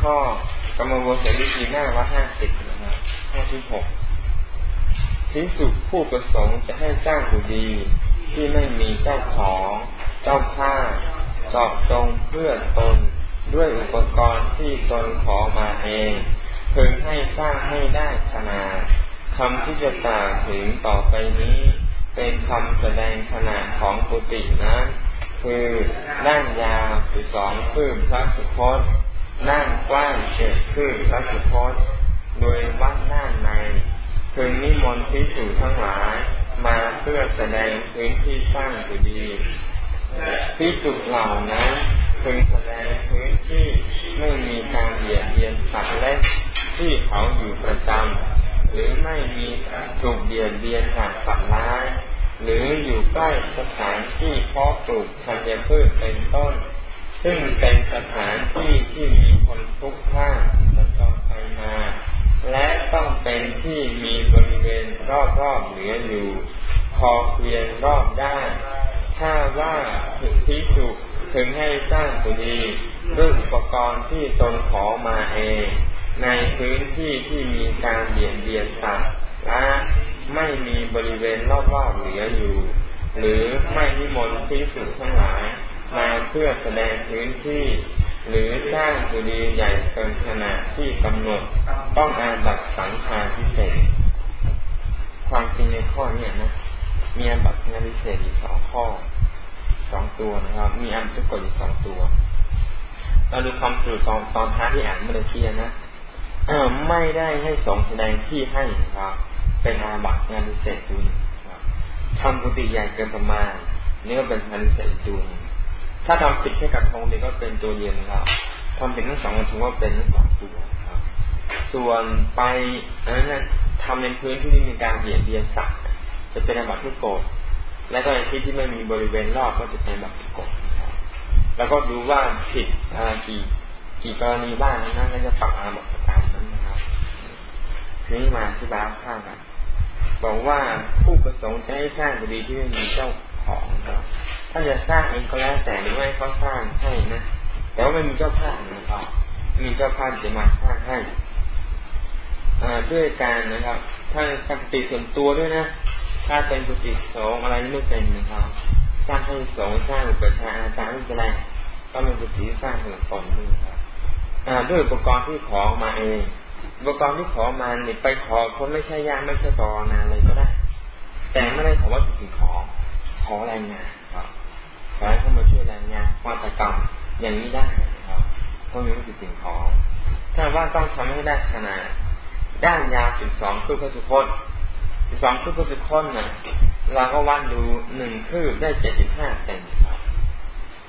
ข้อกรรมวเสรีทีหน้าว่าห้าสิบนะครับห้าที่หกพิสุผู้ประสงค์จะให้สร้างบุดีที่ไม่มีเจ้าของ เจ้าผ้าจอบจงเพื่อตนด้วยอุปกรณ์ที่ตนขอมาเองพึงให้สร้างให้ได้ขนาดคำที่จะกล่าวถึงต่อไปนี้ เป็นคำแสดงขนาดของกุฏินั้น คือด้านยาวสิบสองคืบพระสุคต ด้านกว้างเจ็ดคืบพระสุคตโดยวัดด้านในพึงนิมนต์พิสูจทั้งหลาย มาเพื่อแสดงพื้นที่สร้างกุฏิพิจุเหล่านั้นพึงแสดงพื้นที่ไม่มีการเบียดเบียนสัตว์เล็กที่เขาอยู่ประจำหรือไม่มีถูกเบียดเบียนจากสัตว์ร้าย หรืออยู่ใกล้สถานที่เพาะปลูกธัญพืชเป็นต้น ซึ่งเป็นสถานที่ที่มีคนทุกข์พลาดสัญจรไปมา และต้องเป็นที่มีบริเวณรอบๆเหลืออยู่พอเพียงรอบด้านถ้าว่าถึงพิสุถึงให้สร้างสุนีด้วยอุปกรณ์ที่ตนขอมาเอง ในพื้นที่ที่มีการเบียดเบียนสัตว์และไม่มีบริเวณรอบๆเหลืออยู่ หรือไม่นิมนต์พิสุทั้งหลาย มาเพื่อแสดงพื้นที่ หรือสร้างสุนีใหญ่เกินขนาดที่กำหนดต้องอาบัตสังฆาพิเศษ ความจริงในข้อนี้นะมีอันบัตงานพิเศษอยู่สองข้อสองตัวนะครับ มีอันทุกกฎอยู่สองตัวเราดูคำสรุปตอนตอนท้ายที่อ่านเมื่อกี้นะไม่ได้ให้สงแสดงที่ให้นะครับ เป็นอาบัตงานพิเศษตัวนึงทำกุฏิใหญ่เกินประมาณนี่ก็เป็นงานพิเศษตัวนึง ถ้าทำผิดแค่กระทงนี่ก็เป็นตัวเดียวนครับทำผิดทั้งสองกระทงก็เป็นทั้งสองตัวครับ ส่วนไปอันนั้นทำในพื้นที่ที่มีการเบียดเบียนสัตว์จะเป็นอาบัติทุกโกรธและก็ในที่ที่ไม่มีบริเวณรอบก็จะเป็นแบบทุกโกรธแล้วก็ดูว่าผิดกี่กี่กรณีบ้างนั่นก็จะปรับอาบัติตามนั้นนะครับทีนี้มาที่บ้านข้างกันบอกว่าผู้ประสงค์จะให้สร้างบุรีที่ไม่มีเจ้าของครับ ถ้าจะสร้างเองก็แล้วแต่หรือไม่เขาสร้างให้นะแต่ว่าไม่มีเจ้าภาพนะครับมีเจ้าภาพจะมาสร้างให้ด้วยการนะครับ ถ้าปกติส่วนตัวด้วยนะ ถ้าเป็นกุฏิสงอะไรไม่เป็นนะครับ สร้างให้สงสร้างอุปชาอาจารย์ไม่เป็นไรก็เป็นกุฏิสร้างเหมือตนด้วยครับด้วยอุปกรณ์ที่ขอมาเอง อุปกรณ์ที่ขอมาเนี่ยไปขอคนไม่ใช่ยากไม่ใช่ปรนาอะไรก็ได้ แต่ไม่ได้ขอว่าจุดสิ่งของขอแรงงาน รับขอให้เข้ามาช่วยแรงงานวาตกรรมอย่างนี้ได้นะครับเพราะมีวัตถุสิ่งของ ถ้าว่าต้องทำให้ได้ขนาดด้านยาวสิบสองคือพระสุคตสิบสองคืบพุทธค้นนะเราก็วัดดูหนึ่งคืบได้เจ็ดสิบห้าเซนครับ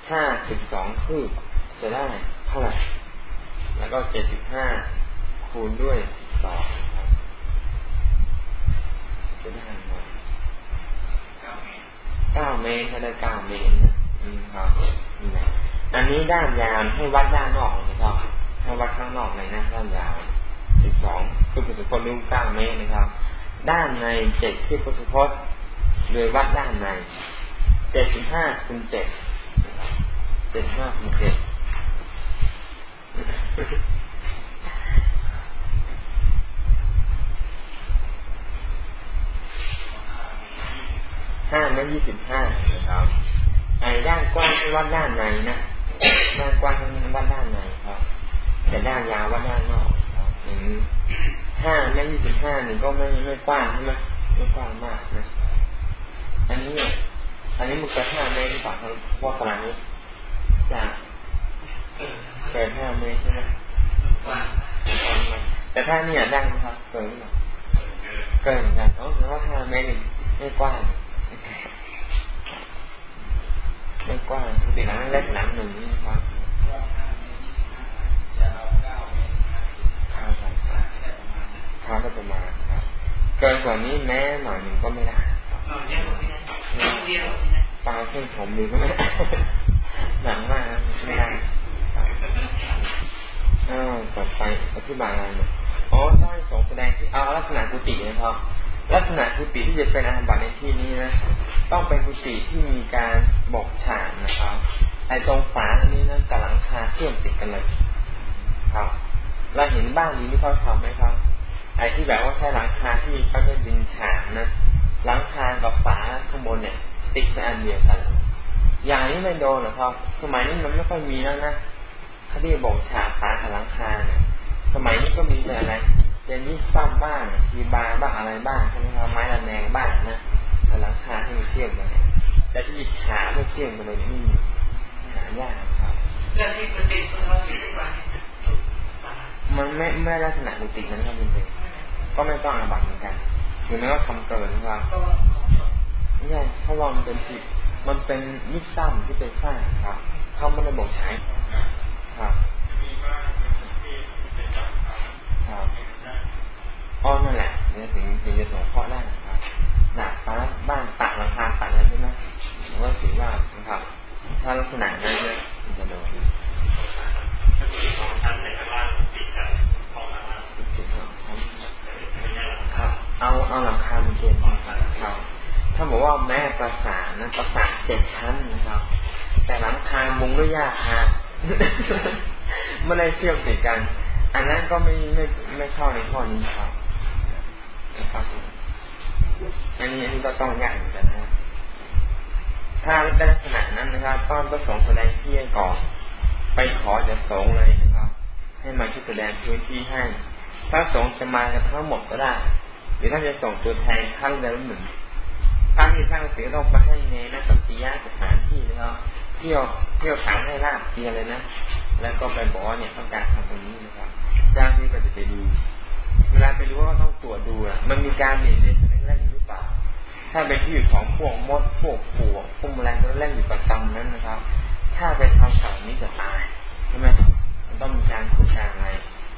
ถ้าสิบสองคืบจะได้เท่าไหร่แล้วก็เจ็ดสิบห้าคูณด้วยสิบสองครับจะได้เท่าไหมเก้าเมตรถ้าได้เก้าเมตรนะ ครับอันนี้ด้านยาวให้วัดด้านนอกนะครับให้วัดข้างนอกเลยนะด้านยาวสิบสองคือพุทธค้นรู้เก้าเมตรนะครับ ด้านในเจ็ดที่พุทธพจน์โดยวัดด้านในเจ็ดสิบห้าคูณเจ็ดเจ็ดห้าคูณเจ็ดห้าเมตรยี่สิบห้านะครับ ไอ้ด้านกว้างวัดด้านในนะด้านกว้างวัดด้านในครับ แต่ด้านยาววัดด้านนอกครับอย่างนี้ห้าแม่ยี่สิบห้านี่ก็ไม่ไม่กว้างใช่ไหมไม่กว้างมากนะอันนี้เนี่ยอันนี้มันเกินห้าเมตรหรือเปล่าครับว่าขนาดนี้จะเกินห้าเมตรใช่ไหมกว้างแต่ถ้าเนี่ยด้ไหมครับเกินหรือเปล่าเกินเหมือนกันเพราะว่าห้าเมตรไม่กว้าง ไม่กว้างปกติหนังเล็กหนังหนึ่งนี่ครับเท้าก็ประมาณครับ เกินกว่านี้แม้หน่อยหนึ่งก็ไม่ได้ตาเส้นผมดูก็ไม่ได้หนังมากไม่ได้อ้าวต่อไปอธิบายอะไรเนี่ยอ๋อต้องสงแสดงที่เอาลักษณะกุฏินะครับ ลักษณะกุฏิที่จะเป็นอาหารบัตในที่นี้นะต้องเป็นกุฏิที่มีการบอกฉากนะครับไอ้ตรงฝาอันนี้นะกับหลังคาเชื่อมติดกันเลย ครับเราเห็นบ้านนี้ที่เขาทำไหมครับ ไอ้ที่แบบว่าใช้หลังคาที่เขาใช้ดินฉาบนะหลังคากับฝาข้างบนเนี่ย ติดในอันเดียวกัน อย่างนี้ไม่โดนหรอครับ สมัยนี้มันไม่ค่อยมีแล้วนะเขาที่บอกฉาบฝากับหลังคาเนี่ยสมัยนี้ก็มีแต่อะไร เป็นยี่ซ้ำบ้างทีบาบ้างอะไรบ้างใช่ไหมครับไม้ระแนงบ้างนะแต่หลังคาที่มันเชื่อมกันแต่ที่ฉาไม่เชื่อมกันเลยนี่หายากครับเรื่องที่มันติดเราอยู่ทุกวันมันไม่ไม่ลักษณะกุฏินั้นครับจริงๆก็ไม่ต้องอาบัตเหมือนกันถึงแม้ว่าทำเกินนะครับไม่ใช่เพราะว่ามันเป็นผิดมันเป็นยิบซ้ำที่เป็นฝ้าครับเขาไม่ได้บอกใช้ครับครับ อ๋อนั่นแหละเนี่ยถึงถึงจะส่งข้อได้ครับหนักฟ้าบ้านตัดราคาตัดอะไรใช่ไหมหรือว่าสีว่านะครับ ถ้าลักษณะนั้นเนี่ยมันจะโดนสองชั้นในข้างล่างติดกันห้องข้างล่างติดสองชั้นครับ เอาเอาหลังคาเป็นเกณฑ์ครับ ถ้าบอกว่าแม่ประสานนะประสานเจ็ดชั้นนะครับ แต่หลังคามุงด้วยหญ้าคาไม่ได้เชื่อมติดกัน อันนั้นก็ไม่ไม่ไม่เข้าในข้อนี้ครับ นะครับอันนี้อันนี้ก็ต้องยากเหมือนกันนะถ้าได้ลักษณะนั้นนะครับต้อนประสงค์แสดงที่ก่อนไปขอจะสงเลยนะครับ ให้มาช่วยแสดงพื้นที่ให้ถ้าสงจะมากันทั้งหมดก็ได้ หรือถ้าจะส่งตัวแทนครั้งเดียวหนึ่งครั้งที่สร้างเสียต้องไปให้ในนักปฏิยาสถานที่นะครับเที่ยวเที่ยวถามให้ราบเทียเลยนะ แล้วก็ไปบอกว่าเนี่ยต้องการทำตรงนี้นะครับ เจ้าที่ก็จะไปดู เวลาไปดูก็ต้องตรวจดูอะมันมีการเรียนในสถานที่หรือเปล่า ถ้าเป็นที่อยู่ของพวกมดพวกปวกพวกแมลงตัวเล่นอยู่ประจำนั้นนะครับ ถ้าไปทำข่าวนี้จะตายใช่ไหมมันต้องมีการขุดการอะไร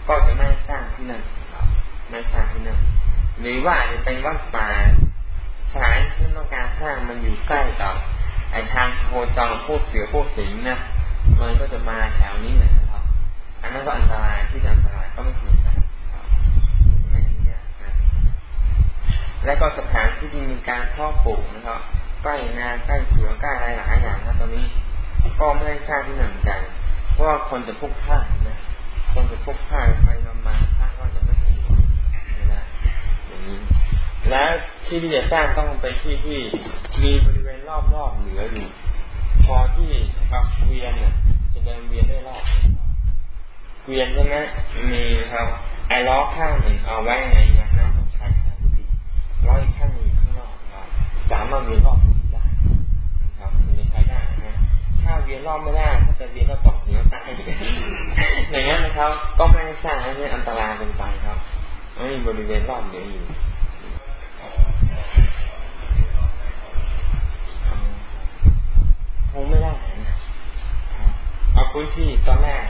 ก็จะไม่สร้างที่นั่นไม่สร้างที่นั่นหรือว่าจะเป็นวัดป่าสถานที่ต้องการสร้างมันอยู่ใกล้กับไอ้ทางโคจรพวกเสือพวกสิงนะมันก็จะมาแถวนี้แหละครับ อันนั้นก็อันตรายที่อันตรายก็ไม่ควรสร้าง และก็สถานที่ที่มีการพ่อปลูกนะครับใกล้นาใกล้สวนใกล้อะไรหลายอย่างนะตอนนี้ ก็ไม่ได้สร้างที่หนังใจเพราะว่าคนจะพุกผ้านะคนจะพุกผ้าไปมาผ้าก็จะไม่สะดวกไม่ได้อย่างนี้ แล้วที่ที่จะสร้างต้องเป็นที่ที่มีบริเวณรอบๆเหลืออยู่พอที่ปักเกวียนเนี่ยจะเดินเวียนได้รอบเกวียนใช่ไหมมีครับไอ้ล้อข้างหนึ่งเอาไว้ในน้ำของ ล้ออีกข้างหนึ่งข้างนอกสามารถเวียนรอบได้ครับมีใช้ได้นะถ้าเวียนรอบไม่ได้ถ้าจะเวียนก็ตกเหนียวตายอย่างนี้นะครับ ก็ไม่สร้างให้อันตรายเป็นไปครับไม่มีบริเวณรอบเหลืออยู่คงไม่ได้นะเอาพื้นที่ตอนแรก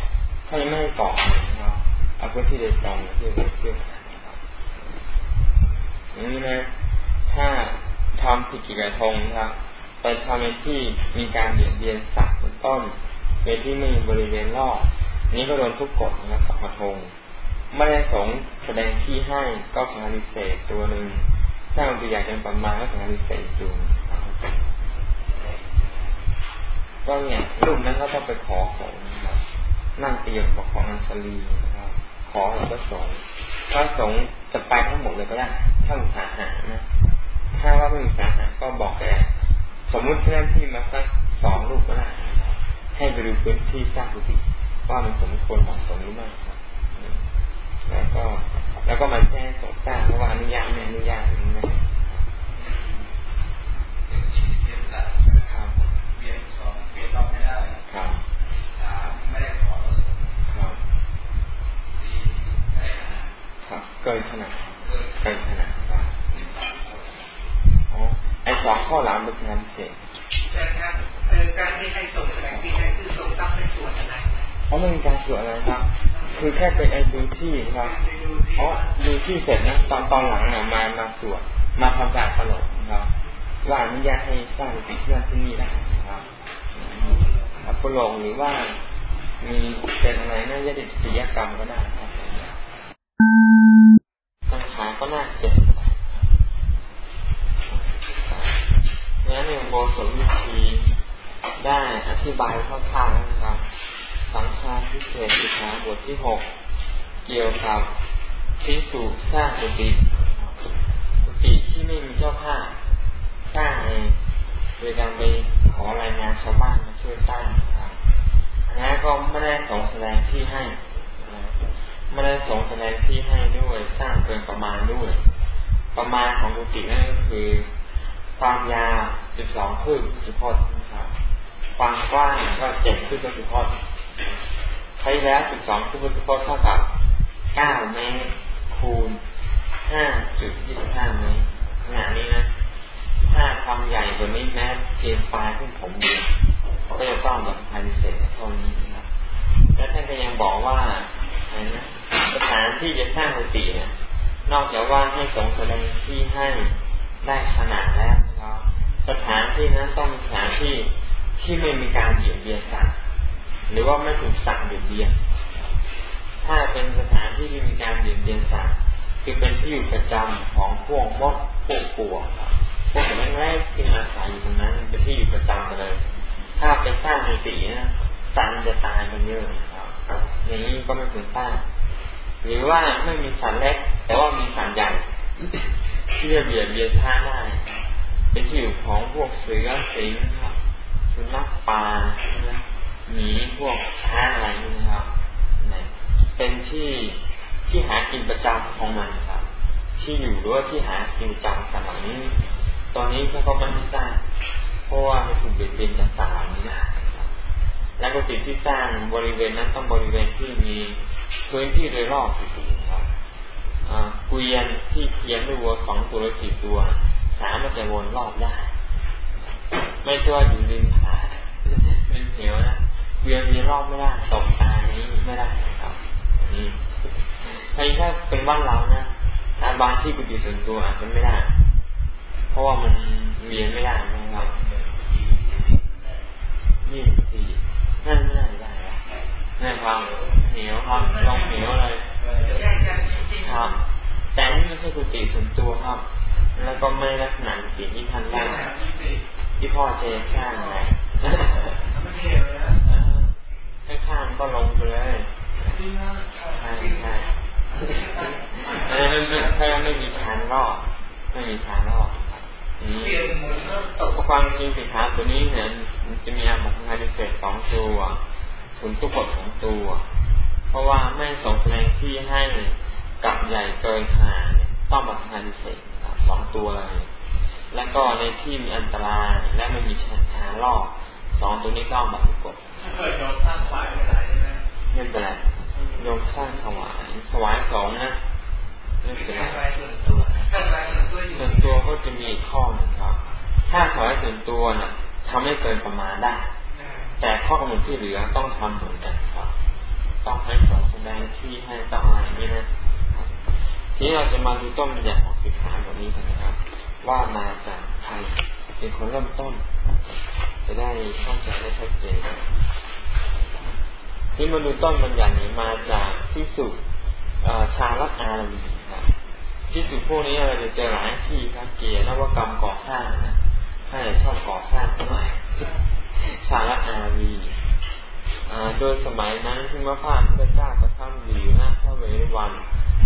เขายังไม่ให้ก่อนะครับเอาพื้นที่โดยตรงที่เพื่อ อย่างนี้นะ ถ้าทำผิดกิจกรรมครับไปทำในที่มีการเบียดเบียนสัตว์เป็นต้นในที่ไม่มีบริเวณรอบนี้ก็โดนทุกกฎนะสัพพทงไม่ได้สงแสดงที่ให้ก็สังหาริเศษตัวหนึ่งสร้างตัวอย่างเป็นประมาณก็สังหาริเศษจูงก็เนี่ยรูปนั้นก็ต้องไปขอสงนะครับนั่งเตียงขออัญชลีนะครับขอแล้วก็สง ถ้าสงจะไปทั้งหมดเลยก็ได้ถ้ามีสาหานะถ้าว่าไม่มีสาหาก็บอกแกสมมุติเจ้าที่มาสักสองลูกก็ได้ให้ไปดูพื้นที่สร้างกุฏิว่ามันสมควรเหมาะสมหรือไม่ครับแล้วก็ แล้วก็มันแจ้งสงสร้างเพราะว่าอนุญาตไม่อนุญาตนี่นะเวียนสองเวียนรอบไม่ได้ครับสามไม่ได้ขอครับสี่ไม่ได้ ครับเกินขนาดเกินขนาดไอ้สองข้อหลังเป็นงานเสร็จแต่ครับการที่ให้ส่งแสดงที่ให้คือส่งต้องในส่วนอะไรเพราะไม่มีการสวดอะไรครับ คือแค่ไปไอ้ดูที่ครับอ๋อดูที่เสร็จนะตอนตอนหลังเนี่ยมามาสวดมาทำการตลกครับว่าอนุญาตให้สร้างติเพื่อนที่นี่ได้ครับอัปโลงหรือว่ามีเป็นอะไรน่าจะติดศิลกรรมก็ได้ครับ ปัญหาก็น่าเจ็บนั้นในโบสถวิธีได้อธิบายคร่าวๆนะครับสังฆาทิพิเศษสิกขาบทที่หกเกี่ยวกับพิสูจสร้างกุฏิกุฏิที่ไม่มีเจ้าภาพสร้างเองโดยการไปขอรายงานชาวบ้านมาช่วยสร้างครับอันนี้ก็ไม่ได้ส่งแสดงที่ให้ ไม่ได้สงแสดงที่ให้ด้วยสร้างเกินประมาณด้วย ประมาณของกุฏินั่นก็คือ ความยาวสิบสองคืบสิบพจน์ครับ ความกว้างก็เจ็ดคืบสิบพจน์ใช้แล้วสิบสองคืบสิบพจน์เท่ากับเก้าเมตรคูณห้าจุดยี่สิบห้าเมตรขนาดนี้นะถ้าทำใหญ่กว่านี้แม้เพียงปลายขึ้นผมเดียวก็จะต้องแบบภายในเศษเท่านี้นะครับและท่านก็ยังบอกว่าอะไรนะ สถานที่จะสร้างกุฏิเนี่ยนอกจากว่าให้สงแสดงที่ให้ได้ขนาดแล้วนะครับสถานที่นั้นต้องเป็นสถานที่ที่ไม่มีการเบียดเบียนกันหรือว่าไม่ถูกสั่งเบียดเบียน ถ้าเป็นสถานที่ที่มีการเบียดเบียนสัตว์คือเป็นที่อยู่ประจำของพวกมดพวกปวกพวกแรกๆที่อาศัยอยู่ตรงนั้นเป็นที่อยู่ประจำกันเลย ถ้าเป็นสร้างในสีนะสัตว์จะตายกันเยอะครับอย่างนี้ก็ไม่ควรสร้าง หรือว่าไม่มีสัตว์เล็ก แต่ว่ามีสัตว์ใหญ่ที่จะเบียดเบียนท่าได้เป็นที่อยู่ของพวกเสือสิงครับสุนัขป่าหมีพวกช้างอะไรนี่นะครับเป็นที่ที่หากินประจำของมันครับ ที่อยู่หรือว่าที่หากินประจำกันเหล่านี้ ตอนนี้เขาก็ไม่สร้เพราะว่ามันถูกเบียดเบียนจากสานี้นะ และก็สิ่งที่สร้างบริเวณนั้นต้องบริเวณที่มีพื้นที่โดยรอบสี่ครับเกวียนที่เทียนด้วยวัวสองตัวหรือสี่ตัว สามารถจะวนรอบได้ ไม่ใช่ว่าอยู่ริมผาริมเหวนะเกวียนมีรอบไม่ได้ตกตานี้ไม่ได้ครับนี้ถ้าถ้าเป็นบ้านเรานะถ้าบางที่กุฏิส่วนตัวอาจจะไม่ได้ เพราะว่ามันเรียนไม่ได้นะครับยี่สี่นั่ ไม่ได้ได้นี่ครับเหนียวครับลงเหนียวเลยครับแต่นี่ไม่ใช่กุฏิส่วนตัวครับ แล้วก็ไม่ลักษณะกุฏิที่ท่านได้ที่พ่อเจสร้างไงข้างก็ลงไปเลยใช่ใช่ถ้าไม่มีชานรอบไม่มีชานรอบนี่ ความจริงสิขาตัวนี้เนี่ยจะมีอาบอกงานพิเศษสองตัวถุนตุกดสองตัว เพราะว่าไม่ส่งแสดงที่ให้กับใหญ่เกินขนาดต้องมาทำงานพิเศษสองตัวเลย แล้วก็ในที่มีอันตรายและไม่มีชานรอบสองตัวนี้ก็บัตรกดถ้าเกิดโยมสร้างฝ่ายไม่ได้ใช่ไหมไม่เป็นไรโยมสร้างถวายถวายสองนะ ไม่เป็นไรส่วนตัวส่วนตัวก็จะมีข้อหนึ่งครับ ถ้าถวายส่วนตัวน่ะทำให้เกินประมาณได้ แต่ข้อกำหนดที่เหลือต้องทำเหมือนกันครับ ต้องให้สองแสดงที่ให้ต้องอะไรนี่นะทีนี้เราจะมาดูต้นแบบของสิกขาแบบนี้กันนะครับ ว่ามาจากใครเป็นคนเริ่มต้น จะได้เข้าใจได้ชัดเจนที่มาดูต้นบัญญัตินี้มาจากที่สุชาลักอารีครับ ที่สุดพวกนี้เราจะเจอหลายที่ครับเกียรนวกรรมก่อสร้างนะถ้าจะชอบก่อสร้างเท่าไหร่ชาลอารีโดยสมัยนั้นที่มะพาพระเจ้าประทับอยู่หน้าพระเวรวัน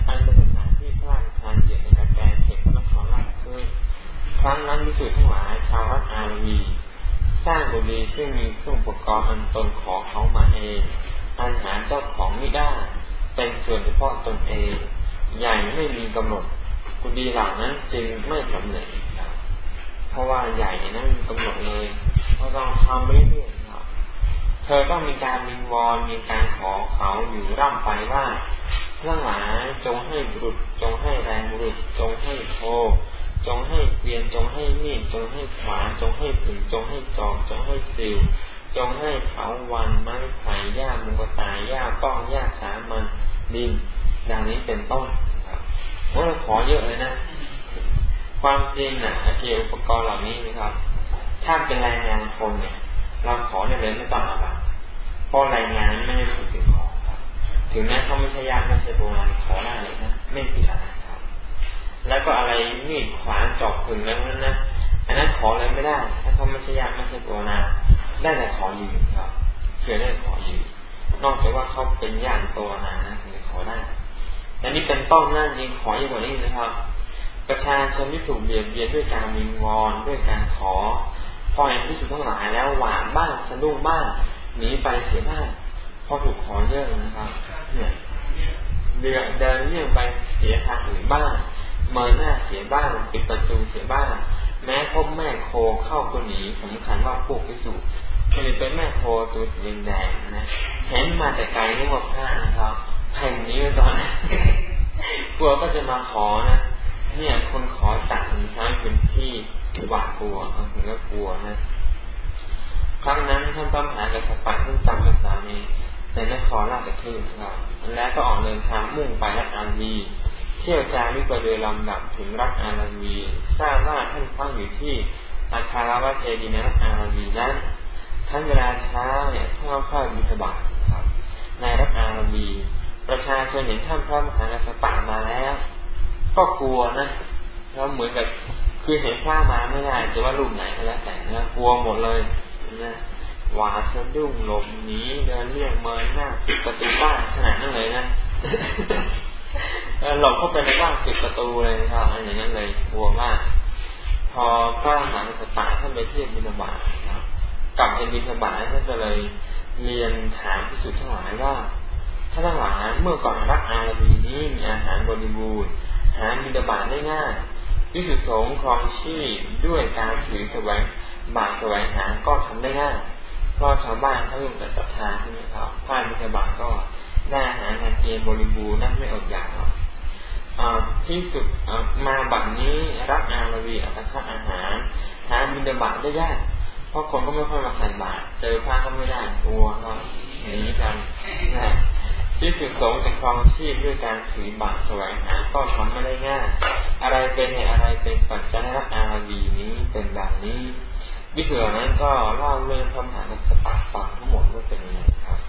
อันเป็นสถานที่พระราชทานเกียรติในการแปลเขตพระนครราชคือครั้งนั้นที่สุดทั้งหลายชาวรัฐอารีสร้างบุรีซึ่งมีเครื่องอุปกรณ์อันตนขอเขามาเอง อันหาเจ้าของไม่ได้ เป็นส่วนเฉพาะตนเอง ใหญ่ไม่มีกำหนด กุฎีเหล่านั้นจึงไม่สำเร็จเพราะว่าใหญ่นั้นมีกำหนดเลยเราต้องทำเรื่อยๆครับ เธอต้องมีการมิงวอนมีการขอเขาอยู่ร่ำไปว่าทั้งหลายจงให้บุรุษจงให้แรงบุรุษจงให้โทจงให้เกวียนจงให้มีดจงให้ขวานจงให้ผึ่งจงให้จอกจงให้ซิวจงให้เขาวันไม้ไผ่หญ้ามุกตายหญ้าป้องหญ้าสามันดิน อย่างนี้เป็นต้นครับว่าเราขอเยอะเลยนะ ความจริงนะเกี่ยวอุปกรณ์เหล่านี้นะครับ ถ้าเป็นแรงงานคนเนี่ย เราขอเนี่ยเลยไม่ต้องอะไรเพราะแรงงานไม่ได้ถูกสิ่งของครับ ถึงแม้เขาไม่ใช่ยากไม่ใช่โบราณขอได้เลยนะ ไม่ผิดอะไรครับ แล้วก็อะไรมีดขวานจอบขึงแล้วนั้นนะอันนั้นขอเลยไม่ได้ ถ้าเขาไม่ใช่ยากไม่ใช่โบราณได้แต่ขอยืมครับเพียงได้ขอยืมนอกจากว่าเขาเป็นญาติตัวนานะถึงจะขอได้ อันนี้เป็นต้นนั่นจริงขออย่างนี้นะครับ ประชาชนที่ถูกเบียดเบียนด้วยการมิงวอนด้วยการขอ พอเห็นที่สุดทั้งหลายแล้วหวานบ้างสะดุ้งบ้างหนีไปเสียบ้างพอถูกขอเยอะนะครับเนี่ยเดินเดินเลี่ยงไปเสียทางอื่นบ้างเมินหน้าเสียบ้างปิดประตูเสียบ้างแม้พบแม่โคเข้าตัวหนีสำคัญว่าพวกพิสูจน์มันเป็นแม่โคตัวสีแดงนะเห็นมาแต่ไกลนึกว่าผ้านะครับ แผ่นนี้ไว้ตอนกลัวก็จะมาขอนะเนี่ยคนขอตัดใช้เป็นที่หวาดกลัวบางทีก็กลัวนะครั้งนั้นท่านพระมหากษัตริย์ท่านจำภาษาในในนครราชคลื่นครับแล้วก็ออกเดินทางมุ่งไปรัฐอาวีเที่ยวจาริกไปโดยลำดับถึงรัฐอารีทราบว่าท่านพักอยู่ที่อาคารวะเจดีนรัฐอาราวีนั้นท่านเวลาเช้าเนี่ยท่านเข้าบิณฑบาตครับ ในรัฐอารี ประชาชนเห็นท่านพระมหากษัตริย์มาแล้ว ก็กลัวนะแล้วเหมือนกับคือเห็นพระมาไม่ได้จะว่ารูปไหนก็แล้วแต่นะกลัวหมดเลยนะหวาดสะดุ้งหลบหนีเดินเลี่ยงเมินหน้าปิดประตูบ้านขนาดนั้นเลยนะหลบเข้าไปในบ้านปิดประตูเลยครับอย่างนั้นเลยกลัวมาก พอพระมหากษัตริย์ท่านไปเที่ยวบิณฑบาตครับกลับจากบิณฑบาตท่านก็เลยเรียนถามพิสุทธิ์ทั้งหลายว่า ถ้าทั้งหลายเมื่อก่อนรักอารีนี้มีอาหารบริบูรณ์หาบิณฑบาตได้ง่ายพิสุทธิสงครองชีพด้วยการถือแสวงบาตแสวงหาก็ทำได้ง่ายเพราะชาวบ้านเขาลงแต่ศรัทธาใช่ไหมครับผ้าบิณฑบาตก็ได้อาหารทานเกณฑ์บริบูรณ์นั่นไม่อดอยากหรอกที่สุดมาบัดนี้รักอารีอัตคัอาหารหาบิณฑบาตได้ยากเพราะคนก็ไม่ค่อยมาใส่บาตรเจอพระก็ไม่ได้กลัวก็หนีกันนะ ที่สุดสงจะครองชีพด้วยการถือบาตรแสวงหาก็ทำไม่ได้ง่าย อะไรเป็นเหตุอะไรเป็นปัจจัยรักอาวีนี้เป็นแบบนี้วิสุทธินั้นก็เล่าเรื่องคำหาในสปักฟังทั้งหมดว่าเป็นยังไงครับ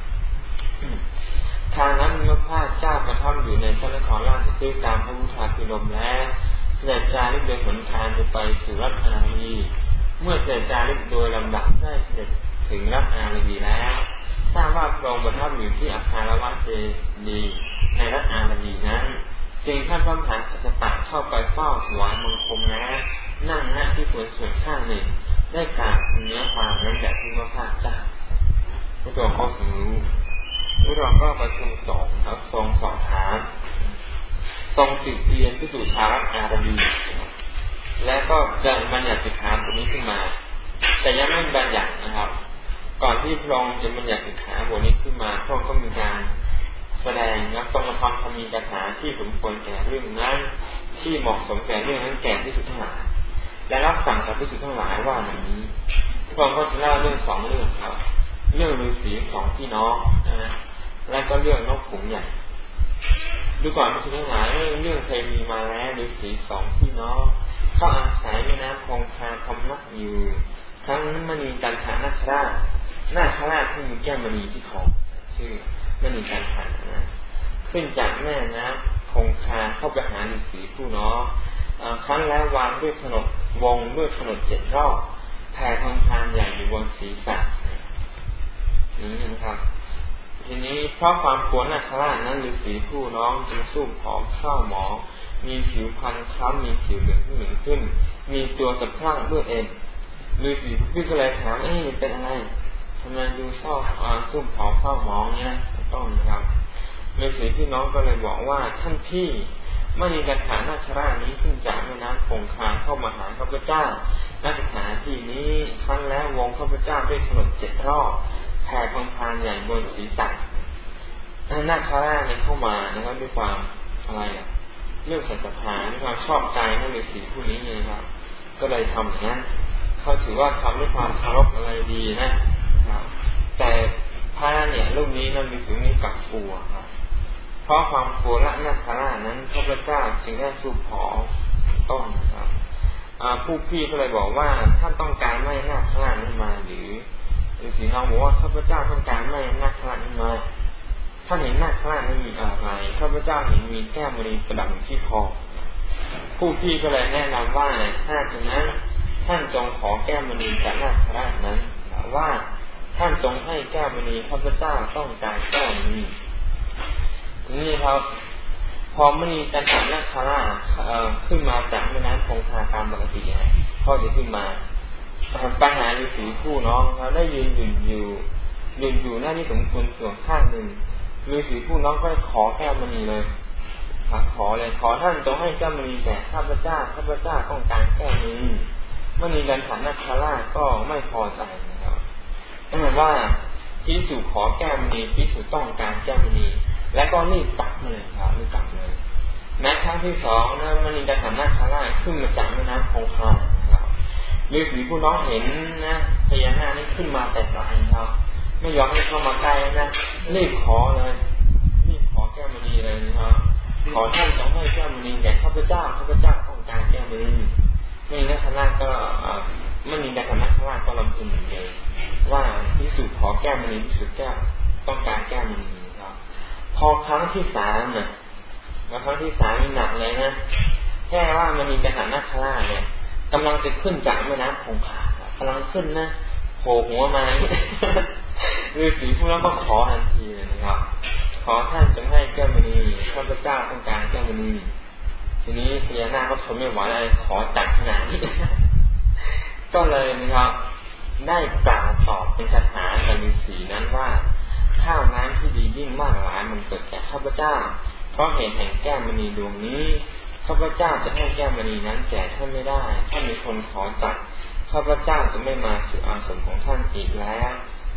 ทางนั้นเมื่อพระเจ้าประทับอยู่ในพระนครราชสีตามพระพุทธาพิรมแล้วเสด็จจาริกโดยหนทางจะไปสู่รัฐอาวีเมื่อเสด็จจาริกโดยลำดับได้เสด็จถึงรัฐอาวีแล้ว ทราบว่าพระองค์ประทับอยู่ที่อาคารวัดเจดีในรัฐอารดีนั้นจึงท่านพระมหากษัตริย์เข้าไปเฝ้าถวายมังคมนะนั่งณที่ควรส่วนข้างหนึ่ง ได้กราบเนื้อความนั้นแบบที่ว่าพระเจ้าพระองค์ก็ทรงรู้พระองค์ก็ประชุมสองครับทรงสอบถามทรงติดเตียนที่สู่ชาวอาราบีและก็จะบัญญัติสิกขาตรงนี้ขึ้นมา แต่ยังไม่บัญญัตินะครับ ก่อนที่พระองค์จะบัญญัติสิกขาบทนี้ขึ้นมาพระองค์ก็มีการแสดงและทรงกระทำธรรมีคาถาที่สมควรแก่เรื่องนั้นที่เหมาะสมแก่เรื่องนั้นแก่ที่สุดทั้งหลายและรับสั่งกับที่สุดทั้งหลายว่าอย่างนี้พระองค์ก็จะเล่าเรื่องสองเรื่องครับ เรื่องฤาษีสองพี่น้องนะและก็เรื่องนกขุงใหญ่ดูก่อนที่สุดทั้งหลายเรื่องเคยมีมาแล้วฤาษีสองพี่น้องเขาอาศัยแม่น้ำคงคาคำนักอยู่ทั้งมณีกันฐานาคราช หน้าคราชที่มีแก้มมณีที่คอชื่อมณีการผ่านนะขึ้นจากแม่นะคงคาเข้าไปหาฤาษีผู้น้องครั้นแล้ววางด้วยขนมวงด้วยขนมเจ็ดรอบแผ่ทองทานอย่างอยู่บนศีรษะนี้นะครับ ทีนี้เพราะความกลัวนาคราชนั้นฤาษีผู้น้องจึงสู้ผอมเศร้าหมองมีผิวพันธุ์ค้ำมีผิวเหลืองขึ้นเหลืองขึ้น มีตัวสะพรั่งด้วยเอ็นฤาษีผู้ก็เลยถามเอ๊ะเป็นอะไร ทำไมดูเศร้าซุ่มผอมเศร้ามองเนี่ยต้องนะครับฤาษีพี่น้องก็เลยบอกว่าท่านพี่ไม่มีกระถานาครานี้ขึ้นจากแม่น้ำคงคาเข้ามาหาข้าพเจ้านาคถาที่นี้ครั้งแล้ววงข้าพเจ้าด้วยขนมเจ็ดรอบแผ่พังพานใหญ่บนศีรษะนาคราเนี่ยเข้ามานะครับด้วยความอะไรอะเรื่องศรัทธาด้วยความชอบใจนั่นฤาษีผู้นี้เลยครับ ก็เลยทำอย่างนั้น เขาถือว่าทำด้วยความคารพอะไรดีนะครับแต่พระเนี่ยรูปนี้นั้นมีสิ่งนี้กับกลัวครับเพราะความกลัวละนักขานั้นพระเจ้าจึงได้สู้ผอต้นครับผู้พี่ก็เลยบอกว่าท่านต้องการไม่นาครานั้นมาหรือฤาษีน้องบอกว่าข้าพเจ้าต้องการไม่นาครานั้นมาท่านเห็นนาครานั้นมีอะไรข้าพเจ้าเห็นมีแก้มมณีประดับที่คอผู้พี่ก็เลยแนะนำว่าถ้าฉะนั้น ท่านจงขอแก้มมณีจากนาครานั้นว่าท่านจงให้แก้วมณีข้าพเจ้าต้องการแก้วนี้ทีนี้ครับ พอมณีกันถันาคาราขึ้นมาจากแม่น้ำคงคาตามปกตินะเขาจะขึ้นมาปัญหาฤาษีผู้น้องเราได้ยืนหยืนอยู่ยืนอยู่หน้าที่สมควรส่วนข้างหนึ่งฤาษีผู้น้องก็ขอแก้วมณีเลยขอเลยขอท่านจงให้แก้วมณีแก่ข้าพเจ้าข้าพเจ้าต้องการแก้วนี้ มณีกันถันาคาราก็ไม่พอใจนะครับนั่นหมายว่าพิสุขอแก้มณีพิสุต้องการแก้มณีและก็รีบตักเลยครับรีบตักเลยแม้ครั้งที่สองนะมณีกันถันาคาราขึ้นมาจากแม่น้ำคงคาฤาษีผู้น้องเห็นนะพญานาคนี่ขึ้นมาแต่ไกลครับ ไม่ยอมให้เข้ามาใกล้นะรีบขอเลยรีบขอแก้มณีเลยนะครับขอท่านจงให้แก้มณีแก่ข้าพเจ้าข้าพเจ้าต้องการแก้มณี ไม่นักนาก็ไม่มีการนักนาก็ลำพึงเหมือนเดิมว่าพิสุขอแก้วมณีพิสุแก้วต้องการแก้มณีครับพอครั้งที่สามเนี่ยแล้วครั้งที่สามมีหนักเลยนะแค่ว่ามันมีการนักนาเนี่ยกำลังจะขึ้นจากแม่น้ำคงคากำลังขึ้นนะโผล่หัวมาฤาษีผู้นั้นก็ขอทันทีเลยนะครับ ขอท่านจงให้แก้มณีข้าพเจ้าต้องการแก้มณี ทีนี้พญานาคก็ทนไม่ไหวอะไรขอจัดขนาดนี้ก็เลยนะครับ ได้กล่าวตอบเป็นคาถากับฤาษีนั้นว่าข้าวน้ำที่ดียิ่งมากหลายมันเกิดแก่ข้าพเจ้า เพราะเห็นแห่งแก้วมณีดวงนี้ข้าพเจ้าจะให้แก้วมณีนั้นแก่ท่านไม่ได้ถ้ามีคนขอจัดข้าพเจ้าจะไม่มาสู่อาสมของท่านอีกแล้ว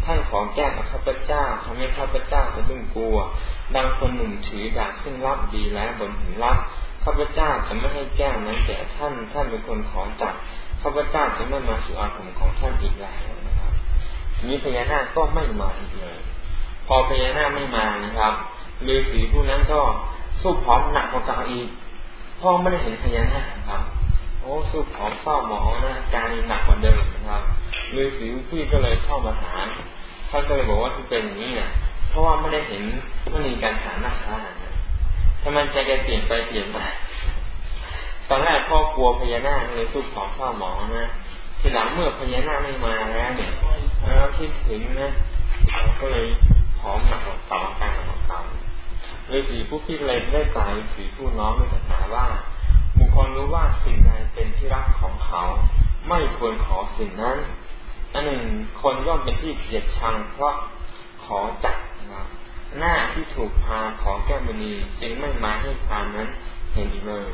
ท่านขอแก้กับข้าพเจ้าทำให้ข้าพเจ้าจะดึงกลัว ดังคนหนุ่มถือดาบซึ่งรับดีแล้วบนหินรับ ข้าพเจ้าจะไม่ให้แก้วนั้นแก่ท่าน ท่านเป็นคนขอจัดข้าพเจ้าจะไม่มาสู่อาสมของท่านอีกแล้วนะครับ ทีนี้พญานาคก็ไม่มาอีกเลย พอพญานาคไม่มานะครับฤาษีผู้นั้นก็สู้พร้อมหนักกว่าเก่าอีกพ่อไม่ได้เห็นพญานาคครับ โอ้สู้ผอมเฝ้าหมอหนะการหนักกว่าเดิมนะครับฤาษีพี่ก็เลยเข้ามาหาท่านก็เลยบอกว่าที่เป็นอย่างนี้เนี่ยเพราะว่าไม่ได้เห็นว่มีการหาหน้าค้า ทำไมใจแกเปลี่ยนไปเปลี่ยนมาตอนแรกพ่อกลัวพญานาคเลยสู้ผอมเฝ้าหมอนะทีหลังเมื่อพญานาคไม่มาแล้วเนี่ยแล้วคิดถึงนะก็เลยผอมหนักกว่าเก่าการกว่าเก่าฤาษีผู้พิเรนได้กล่าวฤาษีผู้น้องในคาถาว่าบุคคลรู้ว่าสิ่งใดเป็นที่รักของเขา ไม่ควรขอสิ่งนั้นอันหนึ่งคนย่อมเป็นที่เกลียดชังเพราะขอจักนะ หน้าที่ถูกพาขอแก้มณีจึงไม่มาให้พานั้นเห็นอีกเลย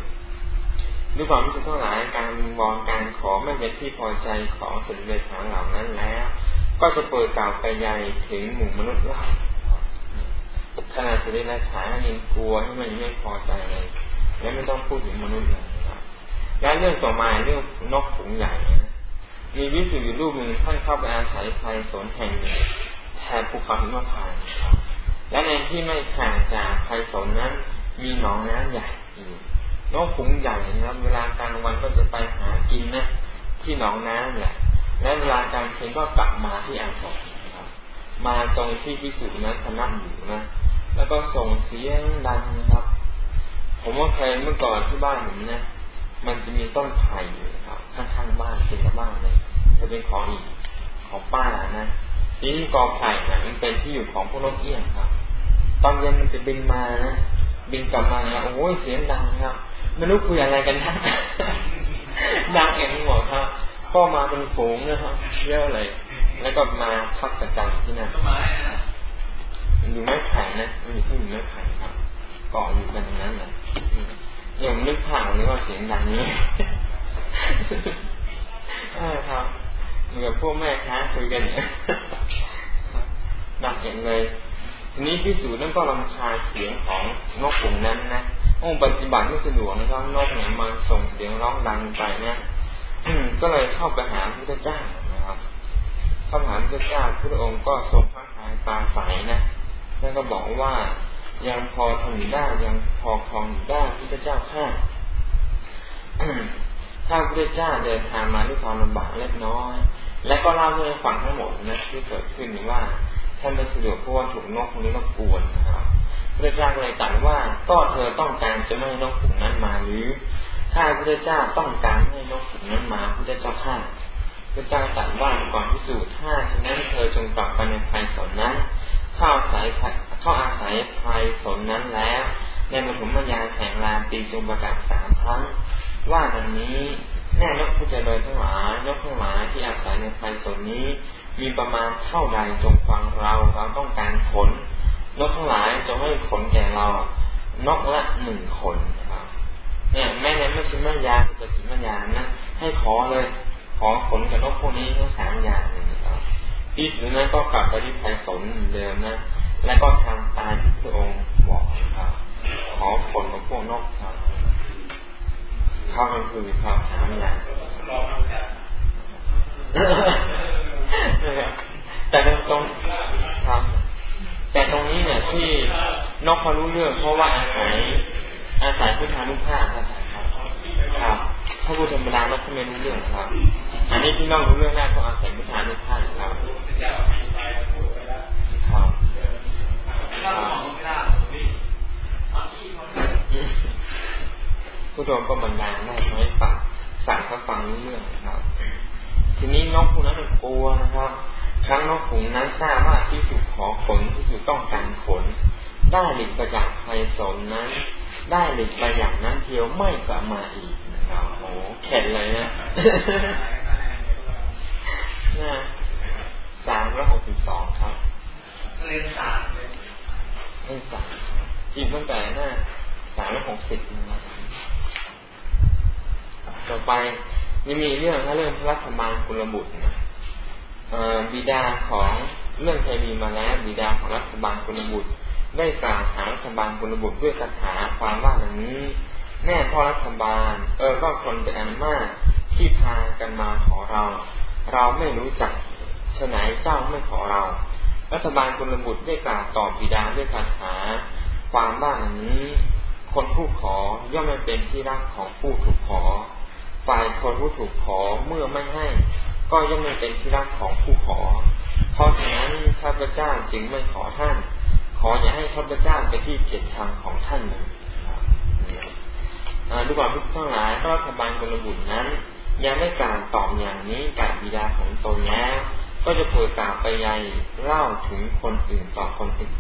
ด้วยความที่ทั้งหลายการวอนการขอไม่เป็นที่พอใจของสุดเดชาเหล่านั้นแล้ว ก็จะเปิดกล่าวไปใหญ่ถึงหมู่มนุษย์ว่าขนาดสุริยฉายยังกลัวที่มันไม่พอใจเลย และไม่ต้องพูดถึงมนุษย์เลยครับและเรื่องต่อมาเรื่องนกฝูงใหญ่นะมีวิสุทธิรูปหนึ่งท่านเข้าไปอาศัยภายสนแห่งแทนภูเขาหิมพานต์ครับ และในที่ไม่ห่างจากภายสนนั้น มีหนองน้ำใหญ่อยู่นกฝูงใหญ่นะครับ เวลากลางวันก็จะไปหากินนะที่หนองน้ำแหละ และเวลากลางคืนก็กลับมาที่อ่างศพครับ มาตรงที่พิสุนั้นพนักอยู่นะแล้วก็ส่งเสียงดังครับ ผมว่าเคยเมื่อก่อนที่บ้านผมเนี่ยมันจะมีต้นไผ่อยู่ครับ ข้างๆบ้านติดกับบ้านเลยจะเป็นของอีกของป้านะ ทีนี้กอไผ่นะมันเป็นที่อยู่ของพวกนกเอี้ยงครับ ตอนเย็นมันจะบินมานะบินกลับมาเนี่ยโอ้ยเสียงดังครับไม่รู้คุยอะไรกันนะดังเองหมดครับก็มาเป็นฝูงนะครับเยอะเลย แล้วก็มาพักประจำที่นั่นอยู่ไม้ไผ่นะมันอยู่ที่อยู่ไม้ไผ่ครับเกาะอยู่กันตรงนั้นเลยอย่างนึกผ่านนี่ว่าเสียงดังนี้ใช่ครับ เหมือนพวกแม่ค้าคุยกันเนี่ยดังเห็นเลย ทีนี้พิสูจน์นั่นก็รำคาเสียงของนกกลุ่มนั้นนะองปฏิบัติไม่สะดวกนะครับนกเนี่ยมาส่งเสียงร้องดังไปเนะก็เลยเข้าไปหาพระเจ้านะครับเข้าหาพระเจ้าพระองค์ก็ทรงพระทัยตาใสนะท่านก็บอกว่ายังพอทำได้ยังพอคลองได้พระเจ้าข้า ถ้าพระเจ้าเดินทางมาด้วยความลำบากเล็กน้อย และก็เล่าให้ฟังทั้งหมดนะที่เกิดขึ้นว่าท่านไม่สะดวกเพราะว่าถูกนกคนนี้รบกวนนะครับพระเจ้าเลยตรัสว่าก็เธอต้องการจะไม่ให้นกฝูงนั้นมาหรือ ถ้าพระเจ้าต้องการให้นกฝูงนั้นมาพระเจ้าข้าพระเจ้าตรัสว่าก่อนพิสูจน์ถ้าฉะนั้นเธอจงกลับไปในภายสนนั้นเข้าอาศัยเข้าอาศัยภายสนนั้นแล้ว ในมถุมยานแห่งลานตีจงประกาศสามครั้ง ว่าดังนี้แน่นกผู้เจริญทั้งหลายนกทั้งหลายที่อาศัยในภายสนนี้ มีประมาณเท่าใดจงฟังเราเราต้องการขนนกทั้งหลายจงให้ขนแก่เรานกละหนึ่งขนครับ เนี่ยแม่ในไม่ชิมัญญาคือชิมัญญานะให้ขอเลย ขอขนกับนกพวกนี้ทั้งสามอย่างเลยนะครับอีกหรือนั้นก็กลับไปที่ภายสนเดิมนะ แล้วก็ทำตามที่พระองค์บอกครับขอขนกับพวกนกครับ เข้ามันคือครับสามอย่างแต่ตรงตรงครับแต่ตรงนี้เนี่ยที่นกเขารู้เรื่องเพราะว่าอาศัยอาศัยพุทธานุภาพครับครับถ้าพูดธรรมดานกเขาไม่รู้เรื่องครับ อันนี้ที่นอกรู้เรื่องได้เพราะอาศัยพุทธานุภาพครับครับ ผู้ชมก็บรรดาได้ทำให้ฟังสั่งเขาฟังรู้เรื่องครับ ทีนี้นกพวกนั้นกลัวนะครับ ครั้งนกฝูงนั้นทราบว่าที่สุขอขนที่สุต้องการขน ได้หลีกประจากภัยสนนั้น ได้หลีกไปอย่างนั้นเทียวไม่กลับมาอีกนะครับโอ้เข็ดเลยนะนะสามร้อยหกสิบสองครับเล่นสามเล่นสามจีบตั้งแต่หน้าสามร้อยหกสิบนะครับ ต่อไปยังมีเรื่องถ้าเรื่องพระราชมานกุลบุตรนะบิดาของเรื่องเคยมีมาแล้วบิดาของรัฐบาลกุลบุตร ได้กล่าวหารัฐบาลกุลบุตรด้วยคาถาความว่าอย่างนี้แน่พ่อรัฐบาล เออก็คนเป็นอันมากที่พากันมาขอเรา เราไม่รู้จักฉไหนเจ้าไม่ขอเรา รัฐบาลกุลบุตรได้กล่าวตอบบิดาด้วยคาถาความว่าอย่างนี้คนผู้ขอย่อมไม่เป็นที่รักของผู้ถูกขอ ฝ่ายคนผู้ถูกขอเมื่อไม่ให้ ก็ย่อมไม่เป็นที่รักของผู้ขอ เพราะฉะนั้นข้าพเจ้าจึงไม่ขอท่าน ขออย่าให้ข้าพเจ้าเป็นที่เกลียดชังของท่านเลยดูก่อนทุกทั้งหลายรัฐบาลกรบุตรนั้น ยังไม่กล่าวตอบอย่างนี้กับบิดาของตนแล้วก็จะเผยกล่าวไปยัยเล่าถึงคนอื่นต่อคนอื่น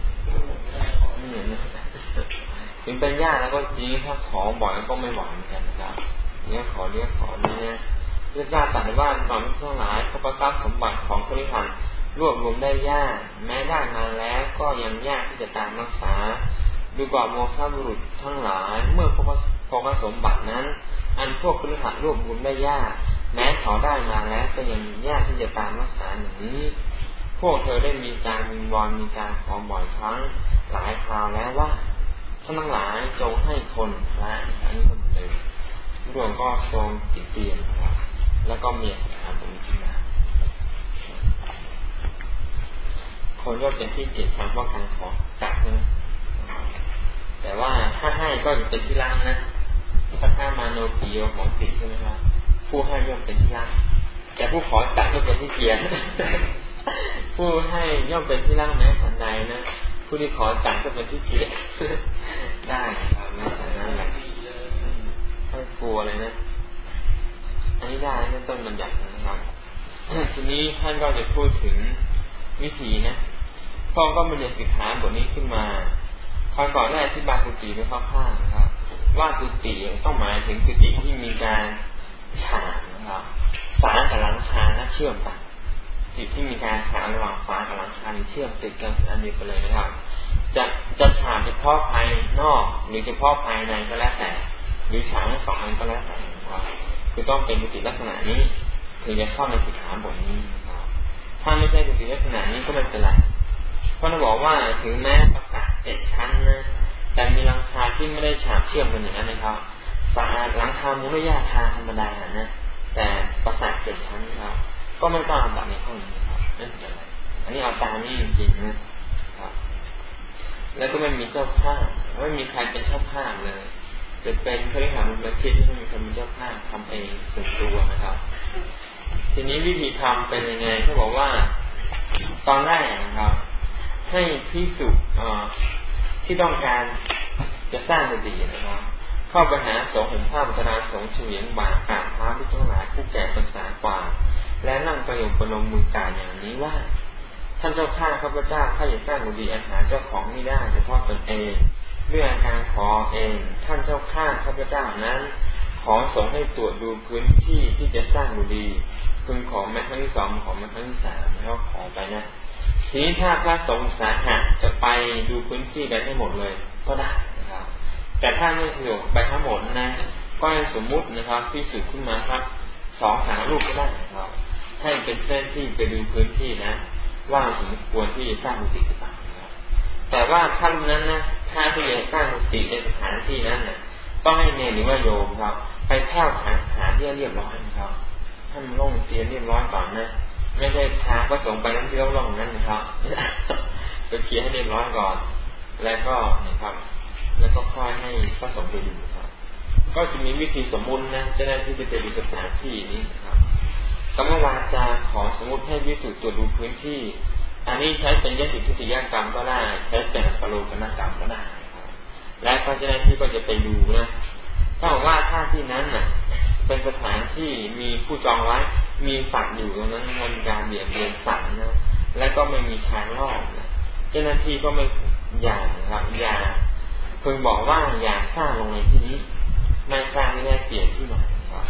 ถึงเป็นญาติแล้วก็จริงถ้าขอบ่อยก็ไม่หวังกันนะครับ เนี่ยขอเรียขอเนี่ยพระเจ้าตรัสว่าตอนทั้งหลายพระประทรัพย์สมบัติของคริหันรวบรวมได้ยากแม้ได้มาแล้วก็ยังยากที่จะตามรักษา ดูก่อนโมฆะบุรุษทั้งหลาย เมื่อพระพระสมบัตินั้น อันพวกคริหันรวบรวมได้ยาก แม้เขาได้มาแล้วก็ยังยากที่จะตามรักษาอย่างนี้ พวกเธอได้มีการวิงวอนมีการขอบ่อยครั้ง หลายคราวแล้วว่าท่านทั้งหลายจงให้คนพระอันนี้ก็เหมือนเดิม รวมก็ทรงติดเตียนครับแล้วก็มีสถานตรงนี้ขึ้นมาคนก็เป็นที่เกียดชังว่าการขอจัดนะแต่ว่าถ้าให้ก็จะเป็นที่รักนะพระท่ามาโนปิโยของสิใช่ไหมครับผู้ให้ย่อมเป็นที่รักแต่ผู้ขอจัดย่อมเป็นที่เกียดผู้ให้ย่อมเป็นที่รักแม้สันใดนะผู้ที่ขอจัดก็เป็นที่เกียดได้ครับแม้สันนั้นแหละ ไม่กลัวเลยนะอันนี้ได้ในต้นบัญญัตินะครับทีนี้ท่านก็จะพูดถึงวิธีนะพ่อก็บัญญัติสิกขาบทนี้ขึ้นมาคราวก่อนได้อธิบายกุฏิไว้คร่าวๆนะครับ ว่ากุฏิต้องหมายถึงกุฏิที่มีการฉาบนะครับฝากับหลังคาและเชื่อมกันกุฏิที่มีการฉาบระหว่างฝากับหลังคาเชื่อมติดกันอันเดียวกันเลยนะครับ จะจะฉาบเฉพาะภายนอกหรือเฉพาะภายในก็แล้วแต่ หรือฉาบทั้งสองอันก็แล้วแต่ครับคือต้องเป็นกุฏิลักษณะนี้ถึงจะเข้าในสิกขาบทนี้นะครับถ้าไม่ใช่กุฏิลักษณะนี้ก็ไม่เป็นไรเพราะเราบอกว่าถึงแม้ปราสาทเจ็ดชั้นนะแต่มีหลังคาที่ไม่ได้ฉาบเชื่อมกันอย่างนั้นนะครับฝาหลังคามุ้งยาคาธรรมดานะแต่ปราสาทเจ็ดชั้นครับ ก็ไม่ต้องแบบในห้องนี้ครับไม่เป็นไรอันนี้เอาตามนี้จริงๆนะครับ แล้วก็ไม่มีเจ้าภาพไม่มีใครเป็นเจ้าภาพเลย จะเป็นเครือข่ามูลนิธิที่มีคนเป็นเจ้าภาทำเองส่วนตัวนะครับ ทีนี้วิธีทำเป็นยังไงเขาบอกว่าตอนแรกนะครับ ให้พิสุที่ต้องการจะสร้างสตินะครับ เข้าไปหาสงฆ์เห็นภาพจราสงฆ์เฉียงบาตรกราบเท้าที่ทั้งหลายผู้แก่ภาษากว่า และนั่งประโยคประนมมือกาอย่างนี้ว่า ท่านเจ้าข้าข้าพเจ้าข้าอยากสร้างบุรีอาหารเจ้าของไม่ได้เฉพาะตนเอง เรื่องการขอเองท่านเจ้าข้าข้าพเจ้านั้น ขอสงให้ตรวจดูพื้นที่ที่จะสร้างบุรีพึงขอแม่ครั้งที่สองขอแม่ครั้งที่สามแล้วขอไปนะทีนี้ถ้าพระสงฆ์สาหะจะไปดูพื้นที่กันให้หมดเลยก็ได้นะครับ แต่ถ้าไม่สะดวกไปทั้งหมดนะก็ให้สมมุตินะครับพิสูจน์ขึ้นมาครับสองสามรูปก็ได้นะครับให้เป็นเส้นที่ไปดูพื้นที่นะ ว่าสมควรที่จะสร้างมุติหรือเปล่าแต่ว่าท่านนั้นนะ ถ้าที่จะสร้างมุติในสถานที่นั้นน่ะ ต้องให้เนรหรือว่าโยมครับ ไปแพ้วหาสถานที่เรียบร้อยครับให้มันร่งเสียเรียบร้อยก่อนนะไม่ใช่พาก็ส่งไปนั้นที่ร่องนั้นนะครับไปเคลียร์ให้เรียบร้อยก่อน แล้วก็นะครับ แล้วก็ค่อยให้พระสงฆ์ไปดูครับ ก็จะมีวิธีสมมุตินะเจะได้าที่จะไปดูสถานที่นี้นะครับกรรมวาจาขอสมมติให้วิสุทธ์ตรวจดูพื้นที่ อันนี้ใช้เป็นยติทิฏฐิยกรรมก็ได้ ใช้เป็นปโลกนกรรมก็ได้ครับและก็จะได้ที่ก็จะไปดูนะถ้าบอกว่าถ้าที่นั้นน่ะ เป็นสถานที่มีผู้จองไว้ มีสัตว์อยู่ตรงนั้นมันการเบียดเบียนสัตว์นะและก็ไม่มีช้างรอบนะเจ้าหน้าที่ก็ไม่อย่าครับอย่าเพิ่งบอกว่าอย่าสร้างลงในที่นี้ ไม่สร้างไม่ได้เปลี่ยนที่ใหม่ครับ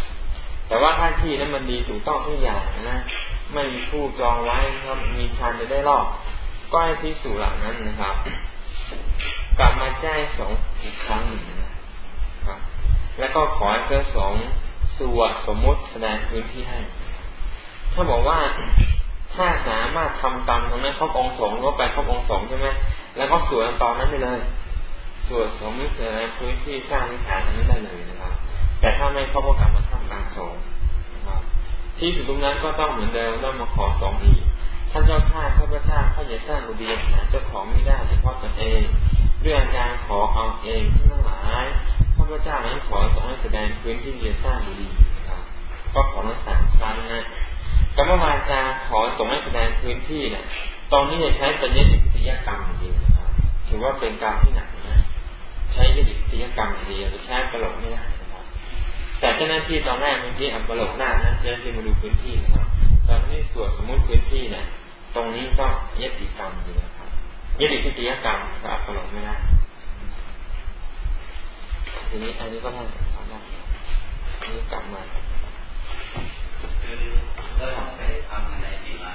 แต่ว่าถ้าที่นั้นมันดีถูกต้องทุกอย่างนะ ไม่มีผู้จองไว้ครับ มีชานจะได้รอบก็ให้พิสูจน์หลังนั้นนะครับ กลับมาแจ้งสองอีกครั้งหนึ่งนะครับ แล้วก็ขอให้พระสงฆ์สวดสมมุติแสดงพื้นที่ให้ ถ้าบอกว่าถ้าสามารถทำตามตรงนั้นครบองค์สงฆ์ก็ไปครบองค์สงฆ์ใช่ไหมแล้วก็สวดตอนนั้นไปเลยสวดสมมุติแสดงพื้นที่สร้างนิฐานนั้นได้เลยนะครับ แต่ถ้าไม่ครบก็กลับมาทำกลางสงฆ์ ที่สุดตรงนั้นก็ต้องเหมือนเดิมต้องมาขอสองอีท่านเจ้าข้าข้าพเจ้าข้าจะสร้างบุรีหาเจ้าของไม่ได้เฉพาะตนเอง เรื่องการขอเอาเองทั้งหลายข้าพเจ้านั้นขอสองให้แสดงพื้นที่จะสร้างบุรีครับก็ขอทั้งสามครั้งนะกรรมวาจาขอส่งให้แสดงพื้นที่เนี่ยตอนนี้จะใช้เป็นยติพิยกรรมอย่างเดียวนะครับถือว่าเป็นกรรมที่หนักนะ ใช้ยติพิยกรรมอย่างเดียวใช้ประหลกไม่ได้นะครับ แต่เจ้าหน้าที่ตอนแรกเมื่อกี้อัปประหลกหน้านะเจ้าหน้าที่มาดูพื้นที่นะครับ ตอนนี้ตรวจสมมุติพื้นที่เนี่ยตรงนี้ก็ยติกรรมดีนะครับยติพิยกรรมก็อัปประหลกไม่ได้ทีนี้อันนี้ก็ได้ทำได้อันนี้กลับมาเราต้องไปทำอะไรดีมา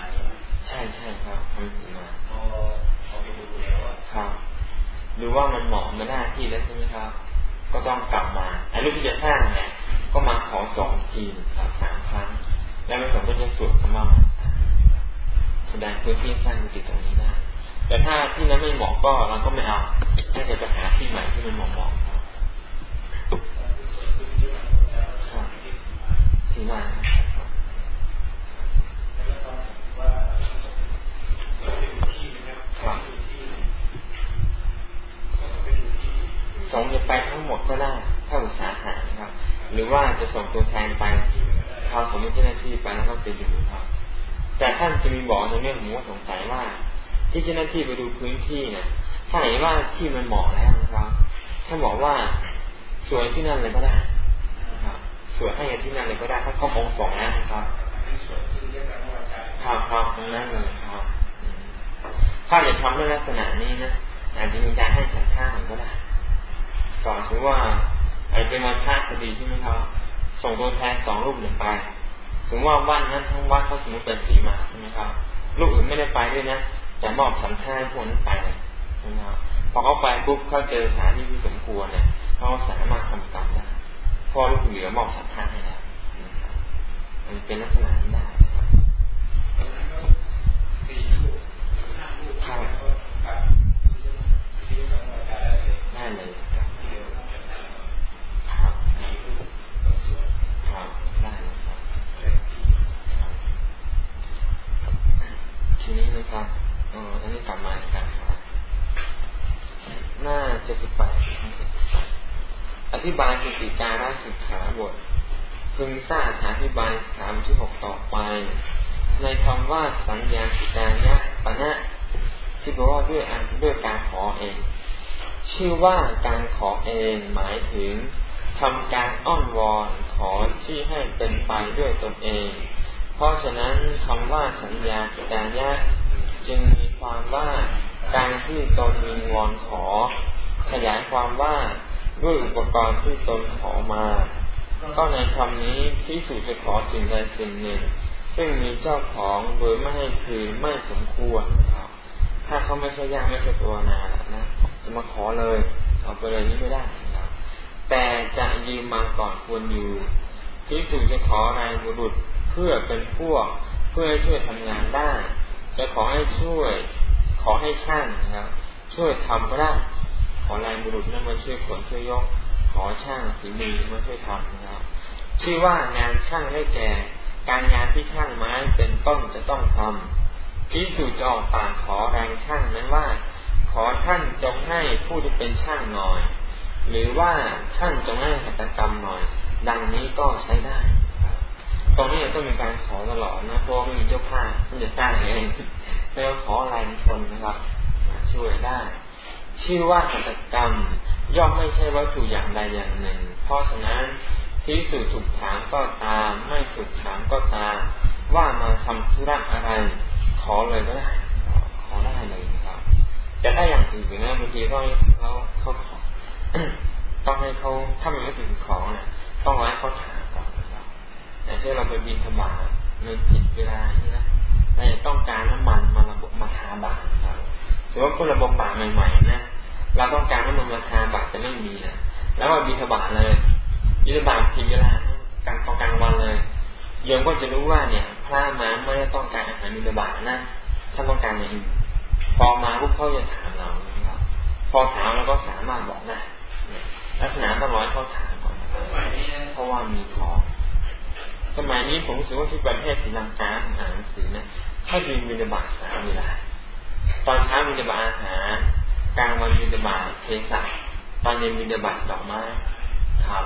ใช่ใช่ครับทำสีมาพอพอไปดูแล้วครับดูว่ามันเหมาะมาหน้าที่แล้วใช่ไหมครับ ก็ต้องกลับมาไอ้รูปที่จะสร้างเนี่ย ก็มาขอสองทีครับสามครั้ง แล้วไม่สมก็จะสวดคำว่าแสดงพื้นที่สร้างติดตรงนี้ได้แต่ถ้าที่นั้นไม่เหมาะก็เราก็ไม่เอาให้จะไปหาที่ใหม่ที่มันเหมาะเหมาะที่ว่าสงจะไปทั้งหมดก็ได้ถ้าอุตสาหะนะครับ หรือว่าจะส่งตัวแทนไปทาสมมติเจ้าหน้าที่ไปแล้วก็ไปดูครับ แต่ท่านจะมีบอกในเรื่องผมว่าสงสัยว่า ที่เจ้าหน้าที่ไปดูพื้นที่เนี่ยถ้าเห็นว่าที่มันเหมาะแล้วนะครับถ้าบอกว่าสวยที่นั่นเลยก็ได้นะครับสวดให้ที่นั่นเลยก็ได้ถ้าเขาองสองนะครับครับครับตรงนั้นเลยครับถ้าจะทำในลักษณะนี้นะอาจจะมีการให้สัญชาติก็ได้ก่อนถือว่า ไอ้เป็นวันพระคดีใช่ไหมครับ ส่งตัวแทนสองรูปหนึ่งไปถึงว่าบ้านนั้นทั้งวัดเขาสมมติเป็นสีมาใช่ไหมครับลูกอื่นไม่ได้ไปด้วยนะแต่มอบสัญชาติพวกนั้นไปเลยใช่ไหมครับพอเขาไปปุ๊บเขาเจอสถานที่ที่สมควรเนี่ยเขาสามารถทำกรรมได้พอลูกเหลือมอบสัมภาษให้แล้วมันเป็นลักษณะนั้นได้ได้เลยครับครับครับได้เลยครับทีนี้นะครับ อ๋ออันนี้กลับมาอีกครั้งครับหน้าเจ็ดสิบแปดอธิบายสติการะสิกขาบทพึงทราบอธิบายสิกขาบทที่หกต่อไป ในคำว่าสัญญาสิกายะปะนะที่แปลว่าด้วยอันด้วยการขอเอง ชื่อว่าการขอเองหมายถึงทำการอ้อนวอนขอที่ให้เป็นไปด้วยตนเอง เพราะฉะนั้นคำว่าสัญญาจายะ จึงมีความว่าการที่ตนมีวอนขอ ขยายความว่าด้วยอุปกรณ์ที่ตนขอมา ก็ในคำนี้ที่สุจะขอสิ่งใดสิ่งหนึ่ง ซึ่งมีเจ้าของโดยไม่ให้คืนไม่สมควร ถ้าเขาไม่ใช่ยากไม่ใช่ตัวนานะจะมาขอเลยเอาไปเลยนี้ไม่ได้นะแต่จะยืมมาก่อนควรอยู่ที่สุจะขอรายบุรุษเพื่อเป็นพวกเพื่อให้ช่วยทำงานได้ จะขอให้ช่วย ขอให้ช่างนะครับช่วยทำก็ได้ขอแรายบุรุษนั้นมาช่วยขนช่วยยก ขอช่างฝีมือมาช่วยทำนะครับ ชื่อว่างานช่างได้แก่ การงานที่ช่างไม้เป็นต้นจะต้องทำที่สุจะออกปากขอแรงช่างนั้นว่า ขอท่านจงให้ผู้ที่เป็นช่างหน่อย หรือว่าท่านจงให้หัตถกรรมหน่อย ดังนี้ก็ใช้ได้ ตรงนี้ต้องมีการขอตลอดนะเพราะไม่มีเจ้าภาพท่านจะสร้างเองไม่ต้องขอแรคนนะครับ ช่วยได้ ชื่อว่าหัตกรรม ย่อมไม่ใช่วัตถุอย่างใดอย่างหนึ่ง เพราะฉะนั้นที่สุถูกถามก็ตาม ไม่ถูกถามก็ตาม ว่ามาทำธุระอะไร ขอเลยก็ได้ขอได้เลยนะครับจะได้อย่างอื่นนะบางทีต้องเขาเขาขอต้องให้เขาถ้ามันไม่ถึงของเนี่ยต้องไว้เขาถาม อย่างเช่นเราไปบินธบาตในผิดเวลานี่นะเราจะต้องการน้ำมันมาระบบมาทาบาตครับหรือว่าคนระบบบาตใหม่ๆนะเราต้องการน้ำมันมาทาบาตจะไม่มีนะแล้วว่าบินธบาตเลยบินธบาตผิดเวลากลางกลางวันเลยโยมก็จะรู้ว่าเนี่ยพระมาไม่ได้ต้องการอาหารบินธบาตนะถ้าต้องการอย่างอื่นพอมาพวกเขาจะถามเราครับพอถามเราก็สามารถบอกได้ลักษณะต้องร้อยเขาถามก่อนเพราะว่ามีของ สมัยนี้ผมรู้สึกว่าที่ประเทศศรีลังกาอ่านหนังสือนะถ้ามีมินบาตสามเวลาตอนเช้ามินบาตอาหารกลางวันมินบาตเภสัชตอนเย็นมินบาตดอกไม้ครับ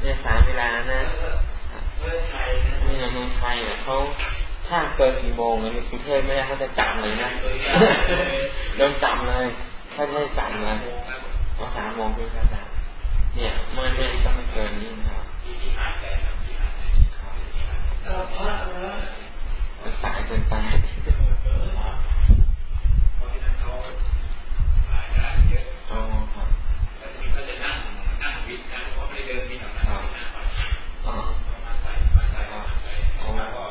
เนี่ยสามเวลานะนี่เมืองไทยเนี่ยเขาถ้าเกินกี่โมงในกรุงเทพไม่ได้เขาจะจับเลยนะโดนจับเลยถ้าจะให้จับเลยเอาสามโมงเพื่อจะเนี่ยไม่ไม่ต้องไม่เกินนี้นะครับ สายเกินไปอ๋อครับแล้วทีนี้เขาจะนั่งนั่งวิดนะเพราะไม่ได้เดินวิดออกมาอ๋อมาใส่มาใส่มาใส่แล้วก็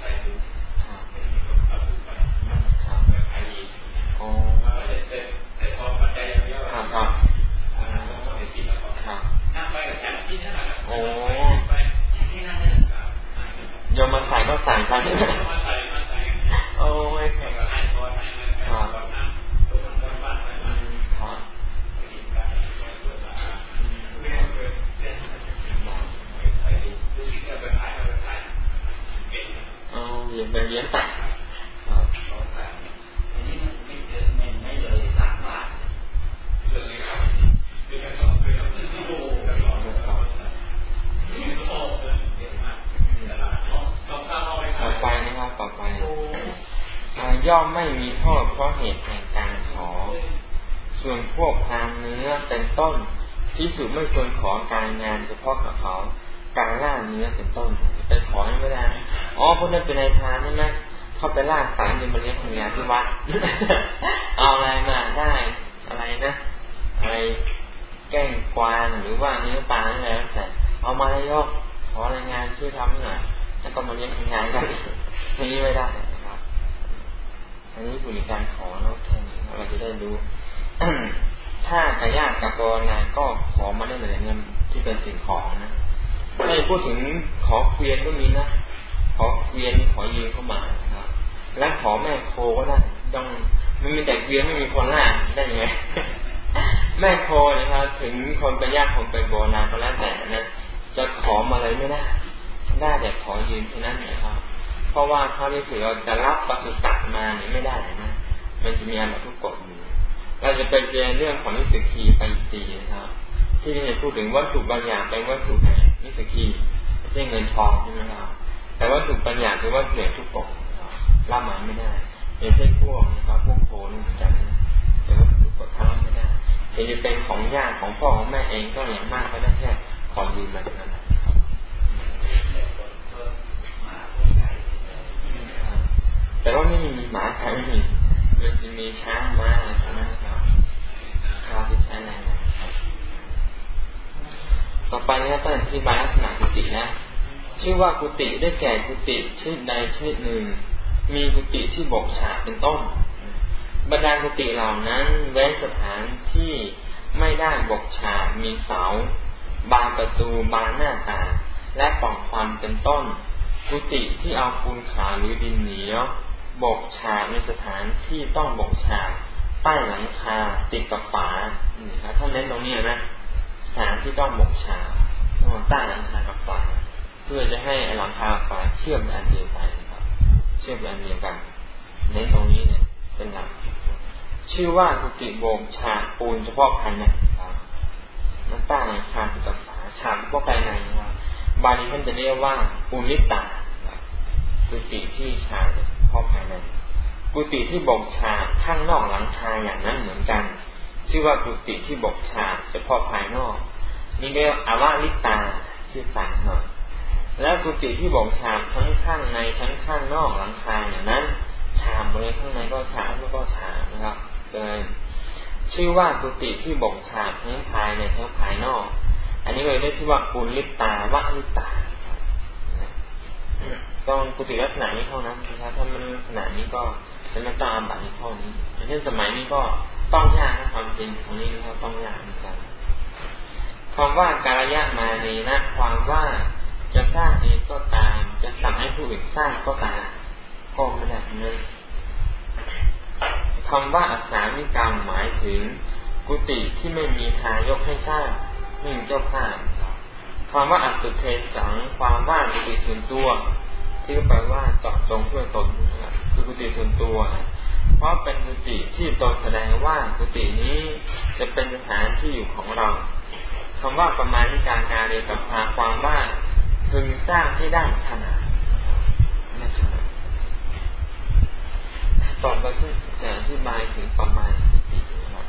ใส่ถุงเอาถุงไปครับไปขาดีอ๋อไม่ได้เต้นแต่พอปัจจัยอย่งเดียวครับครับนั่งไปกับแขกที่นั่นแหละโอ้ ยมมาใส่ก็ใส่ไปโอ้ยครับ ราะเหตุแห่งการขอ ส่วนพวกพานเนื้อเป็นต้นที่สุดไม่ควรขอการงานเฉพาะกับเขาการล่าเนื้อเป็นต้นไปขอให้ไม่ได้อ๋อพวกนั้นเป็นนายพานใช่ไหมเขาไปล่าสารเงินมาเลี้ยงงานที่วัดเอาอะไรมาได้ อะไรนะอะไรแก้งกวานหรือว่าเนื้อปลาอะไรแต่เอามาแล้ยกขอรายงานช่วยทำหน่อยแล้วก็มาเลี้ยงงานกันทีนี้ไม่ได้ อันนี้ผู้มีการขอแล้วแค่นี้เราจะได้รู้ถ้าจะยากกับกรนาก็ขอมาได้เลยเงินที่เป็นสิ่งของนะถ้าพูดถึงขอเกวียนก็มีนะขอเกวียนขอยืมเข้ามาครับและขอแม่โคก็ได้ต้องมันมีแต่เกวียนไม่มีคนล่าได้ยังไงแม่โคนะครับถึงคนไปยากคนไปโบนาก็แล้วแต่นะจะขอมาเลยไม่ได้ได้แต่ขอยืนเท่านั้นนะครับ เพราะว่าพระฤาษีเราจะรับปศุสัตว์มาเนี่ยไม่ได้นะ มันจะมีอันทุกกฎอยู่เราจะเป็นเรียนเรื่องของนิสกีไปตีนะครับ ที่นี่พูดถึงวัตถุบางอย่างเป็นวัตถุแห่งนิสกีไม่ใช่เงินทองใช่ไหมครับแต่วัตถุบางอย่างคือว่าเหนือทุกกฎรับมาไม่ได้อย่างเช่นพวกนะครับพวกโพนี่เหมือนกันแต่ว่าทุกกฎทำไม่ได้จะเป็นของญาติของพ่อของแม่เองก็อย่างมากก็ได้แค่ขอยืมมาเท่านั้น แต่ว่าไม่มีหมาใครไม่มีมันจะมีช้างม้าอะไรพวกนั้นครับข้าวที่ใช้แรงต่อไปนี้ต้องอธิบายลักษณะกุฏินะชื่อว่ากุฏิได้แก่กุฏิชนิดใดชนิดหนึ่ง มีกุฏิที่บกฉากเป็นต้น บรรดากุฏิเหล่านั้นเว้นสถานที่ไม่ได้บกฉากมีเสา บานประตูบานหน้าต่างและปล่องควันเป็นต้น กุฏิที่เอาปูนขาวหรือดินเหนียว บกฉากในสถานที่ต้องบกฉากใต้หลังคาติดกับฝานี่ครับท่านเน้นตรงนี้นะสถานที่ต้องบกฉากใต้หลังคากับฝาเพื่อจะให้หลังคาฝาเชื่อมอันเดียวกันครับ เชื่อมอันเดียวกันเน้นตรงนี้เนี่ยเป็นหลักชื่อว่ากุฏิโบกฉากปูนเฉพาะภายในครับมันใต้หลังคาติดกับฝาฉากเฉพาะภายในครับบาลีท่านจะเรียกว่าปูนิตากุฏิที่ฉาก พาะภายในกุฏิที่บ่งฉาข้างนอกหลังคาอย่างนั้นเหมือนกัน ชื่อว่ากุฏิที่บ่งฉาเฉพาะภายนอก นี่เรียกอาวาลิตาชื่อต่างหน่อยแล้วกุฏิที่บ่งฉาทั้งข้างในทั้งข้างนอกหลังคาอย่างนั้นฉากเลยข้างในก็ฉากแล้วก็ฉากนะครับเลยชื่อว่ากุฏิที่บ่งฉาทั้งภายในทั้งภายนอก อันนี้เลยเรียกชื่อว่ากุลิตาวะลิตา ต้องกุฏิลักษณะนี้เท่านั้นนะครับถ้ามันลักษณะนี้ก็จะไม่ต้องอาบัตในข้อนี้เช่นสมัยนี้ก็ต้องยากนะความจริงของนี้นะครับต้องยากเหมือนกันคำว่าการยะมาเนนะความว่าจะสร้างเองก็ตาม จะสั่งให้ผู้อื่นสร้างก็ตามก็ไม่ได้นั้นคำว่าอัศามิกรรมหมายถึงกุฏิที่ไม่มีทายกให้สร้างไม่มีเจ้าภาพความว่าอัตุเทสัง ความว่ากุฏิส่วนตัว ที่แปลว่าเจาะจงเพื่อตนคือกุฏิส่วนตัว เพราะเป็นกุฏิที่ตนแสดงว่ากุฏินี้จะเป็นสถานที่อยู่ของเราคำว่าประมาณนิการการเรียกับพาความว่าพึงสร้างให้ได้ขนาดนะครับต่อไปก็จะอธิบายถึงประมาณกุฏินะครับ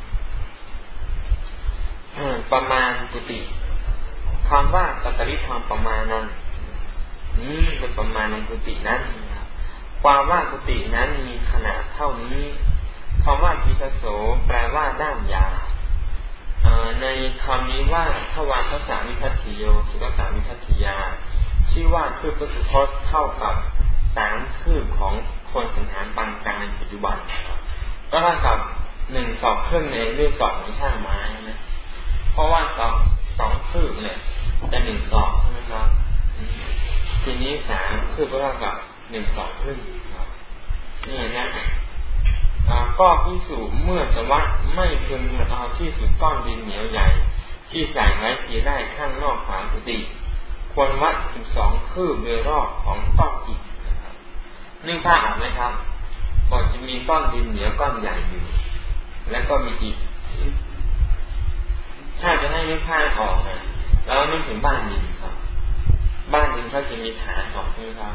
ประมาณกุฏิคำว่าตัตริธรรมประมาณนั้น นี้เป็นประมาณในกุฏินั้นความว่ากุฏินั้นมีขนาดเท่านี้คำว่าทิคโสแปลว่าด้ามยาในคำนี้ว่าทวารทัศามิทัติโยสุกสามิทัติยา ชื่อว่าคือประสุทธเท่ากับสามคืบของคนสันฐานปานกลางในปัจจุบัน ก็เท่ากับหนึ่งสอบเครื่องในเรื่องสอบของช่างไม้นะเพราะว่าสอบสองคืบเนี่ยจะหนึ่งสอบใช่ไหมครับ ทีนี้สามคือก็เท่ากับหนึ่งสองครึ่งครับนี่นะก็พิสูจเมื่อสวัสดไม่พึงเอาที่สุดก้อนดินเหนียวใหญ่ ที่ใส่ไว้ทีได้ข้างนอกฝากุฏิควรวัดสิบสองคืบโดยรอบของก้อนอิฐนึ่งผ้าอ่านไหมครับก็จะมีก้อนดินเหนียวก้อนใหญ่อยู่ แล้วก็มีอิฐถ้าจะให้นึกผ้าออกนะแล้วนึกถึงบ้านดินครับ บ้านหนึ่งเขาจะมีฐานของที่เขา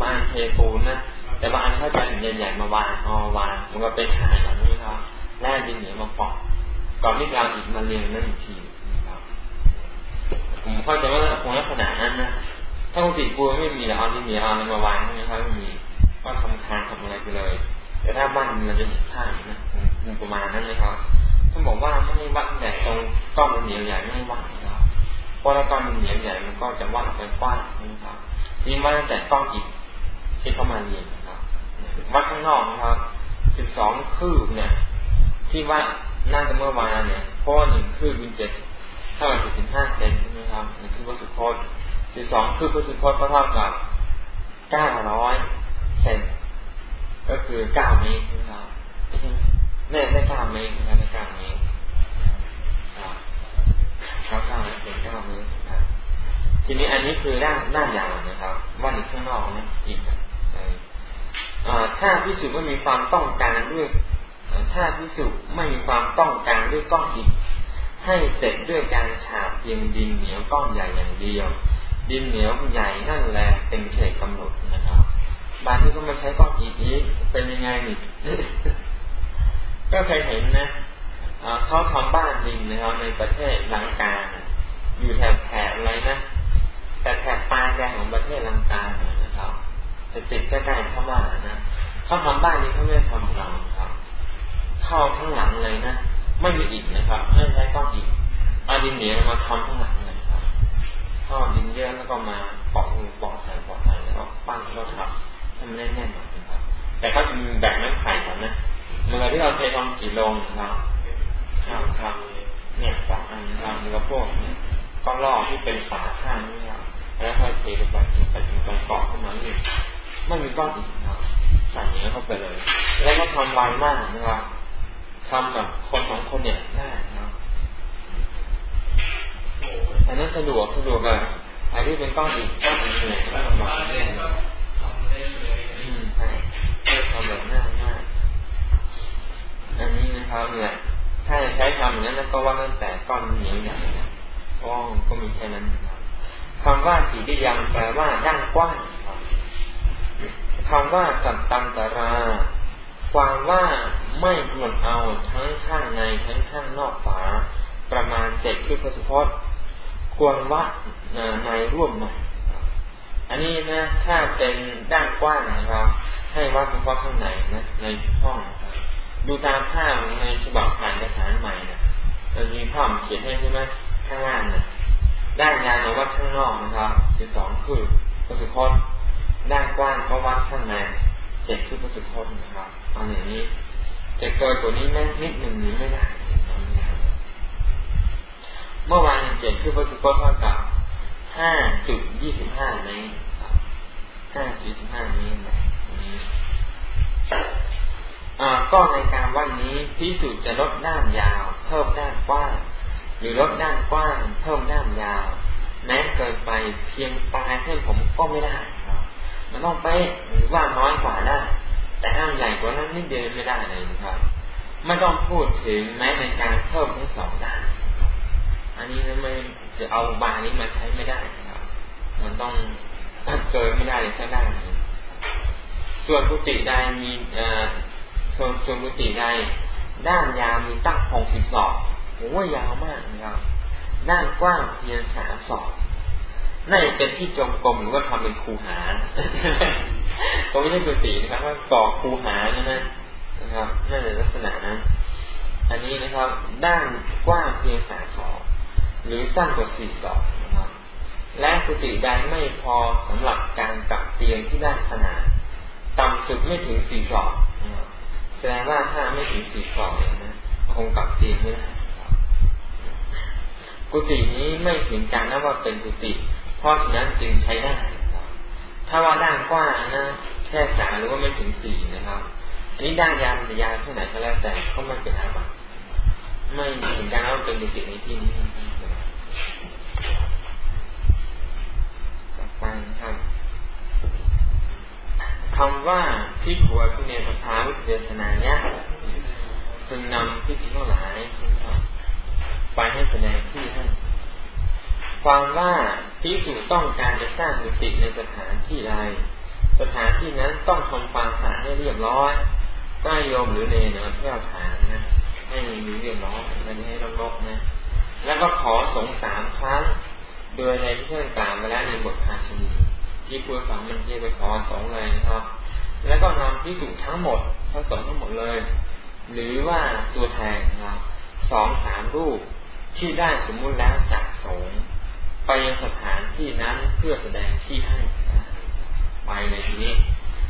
บ้านเทปูนนะแต่บาอันเขาจะใหญ่ๆมาวางเอาวางมันก็เป็นฐานของที่เขาแร่ดินเหนียวมาปอกก่อนที่จะเอาอีกมาเรียงนั่นอีกทีครับผมเข้าใจว่าคงลักษณะนั้นนะถ้าปกติดปูนไม่มีแล้วเอาดินเหนียวเอาอะไรมาวางใช่ไหมครับไม่มีก็ทำคานทำอะไรไปเลย แต่ถ้าบ้านเราจะเห็นภาพนะประมาณนั้นเลยครับท่านบอกว่าไม่ให้วัดแต่ตรงก้อนเหนียวใหญ่ไม่วัด รับพราะถ้าก้อนเหนียวใหญ่มันก็จะวัดไปกว้างนะครับนี่วัดตั้งแต่ก้อนอิฐที่เข้ามาเรียนนะครับวัดข้างนอกนะครับสิบสองคืบเนี่ย ที่วัดน่าจะเมื่อวานเนี่ยเพราะหนึ่งคืบเป็นเจ็ดเท่ากับสิบห้าเซนใช่ไหมครับนี่คือวัสุโคตสิบสองคืบวัสุโคตก็เท่ากับเก้าร้อยเซนก็คือเก้าเมตรนะครับแม่ได้เก้าเมตรนะครับเก้าเมตราเก้าเมตรเป็นเก้าเมตรทีนี้อันนี้คือด้านด้านยาวนะครับว่าในข้างนอกนะอีกถ้าพิสูจน์ไม่มีความต้องการด้วยถ้าพิสูจน์ไม่มีความต้องการด้วยก้อนอิฐให้เสร็จด้วยการฉาบเพียงดินเหนียวก้อนใหญ่อย่างเดียว ดินเหนียวใหญ่นั่นแหละเป็นเขตกำหนดนะครับบางที่ก็มาใช้ก้อนอิฐนี้เป็นยังไงนี่ก็เคยเห็นนะ เขาทำบ้านดินนะครับในประเทศลังกา อยู่แถบแถบอะไรนะแต่แถบปลายแดงของประเทศลังกานะครับจะติดใกล้ๆพม่านะเขาทำบ้านนี้เขาไม่ทำเราครับ เข้าข้างหลังเลยนะไม่มีอิฐนะครับไม่ใช้ก้อนอิฐเอาดินเหนียวมาทำข้างหลังเลยครับท่อดินเยอะแล้วก็มาปอกปอกใส่ปอกใส่แล้วก็ปั้นแล้วทำให้มันแน่นๆหน่อยนะครับ แต่เขาจะมีแบ่งไม้ไผ่ก่อนนะเมื่อที่เราเททองกี่ลงนะครับ ครับครับเนี่ยสองอันนะครับแล้วก็พวกก้อนล่อที่เป็นฝาข้างนี่ครับแล้วค่อยเทลงไปไปถึงตรงเกาะขึ้นมาเนี่ยไม่มีก้อนอิฐครับใส่เนื้อเข้าไปเลย แล้วก็ทำไวมากนะครับทำแบบคนสองคนเนี่ยได้นะครับอันนั้นสะดวกสะดวกอะอันที่เป็นก้อนอิฐก้อนอิฐเนี่ยก็ลำบากแน่อืมใช่ทำแบบง่ายมากอันนี้นะครับเนี่ย ถ้าจะใช้ทำอย่างนั้นก็ว่าตั้งแต่ก้อนเหนียวอย่างนี้เพราะก็มีแค่นั้นครับคำว่าสีดิยังแปลว่าด้านกว้างครับคำว่าสัตตันตรา ความว่าไม่กำหนดเอาทั้งข้างในทั้งข้างนอกฝา ประมาณเจ็ดคือพระสุพจน์ควรวัดในร่วมหน่อยอันนี้นะ ถ้าเป็นด้านกว้างนะครับ ให้วัดเฉพาะข้างในนะในห้องนะ ดูตามภาพในฉบับผ่านกระถานใหม่นะมันมีภาพเขียนให้ใช่ไหมข้างล่างนะด้านยาววัดข้างนอกนะครับสิบสองคือพระสุคตด้านกว้างก็วัดข้างในเจ็ดคือพระสุคตนะครับเอาอย่างนี้จะเกินกว่านี้แม่นิดหนึ่งนี้ไม่ได้ เมื่อวานเจ็ดคือพระสุคตเท่ากับห้าจุดยี่สิบห้าเมตรห้าจุดยี่สิบห้าเมตรนะ ก็ในการวันนี้พิสูจน์จะลดด้านยาว เพิ่มด้านกว้าง หรือลดด้านกว้าง เพิ่มด้านยาว แม้เกินไปเพียงปลายเส้นผมก็ไม่ได้ครับมันต้องเป๊ะหรือว่าน้อยกว่าได้แต่ถ้าใหญ่กว่านั้นนิดเดียวไม่ได้เลยครับไม่ต้องพูดถึงแม้ในการเพิ่มทั้งสองด้านอันนี้ไม่จะเอาบานี้มาใช้ไม่ได้ครับ มันต้องเกินไม่ได้เลยสักด้านส่วนกุฏิใดมี ส่วนส่วนกุฏิใดด้านยาวมีตั้งหกสิบศอกโอ้ยาวมากนะครับ ด้านกว้างเพียงสามศอกน่าจะเป็นที่จงกรมหรือว่าทำเป็นคูหาก็ไม่ใช่กุฏินะครับว่าก่อคูหานะนะนะครับน่าจะลักษณะนั้น อันนี้นะครับ ด้านกว้างเพียงสามศอกหรือสั้นกว่าสี่ศอกนะครับ และกุฏิใดไม่พอสำหรับการกักเตียงที่ด้านขนาด ต่ำสุดไม่ถึงสี่ศอกนะครับ แสดงว่าถ้าไม่ถึงสี่กล่องเนี่ยนะคงกลับตีไม่ได้กุฏินี้ไม่ถึงการนับว่าเป็นกุฏิเพราะฉะนั้นจึงใช้ได้ถ้าว่าด้านกว้างนะแค่สามหรือว่าไม่ถึงสี่นะครับ อันนี้ด้านยาวจะยาวเท่าไหร่ก็แล้วแต่ก็ไม่เป็นอาบัติไม่ถึงการนับว่าเป็นกุฏิในที่นี้ต่อไปครับ คำว่าพิขัวพิเนปทาวิเทศนาเนี้ยจึงนำพิจิทั้งหลายไปให้แสดงที่ให้ความว่าพิสูจต้องการจะสร้างกุฏิในสถานที่ใดสถานที่นั้นต้องทำความสะอาดให้เรียบร้อยก็โยมหรือเนเนี่ยเที่ยวฐานนะให้มีเรียบร้อยไม่ได้ให้รกๆนะ แล้วก็ขอสงสามครั้ง โดยในที่เพื่อนกล่าวมาแล้วในบทภาชนี ที่พูดฝังมันเทียไปขอสองเลยนะครับ แล้วก็นำพิสูจน์ทั้งหมดผสมทั้งหมดเลย หรือว่าตัวแทนนะครับสองสามรูปที่ได้สมมุติแล้วจากสงไปยังสถานที่นั้นเพื่อแสดงที่ให้ไปในทีนี้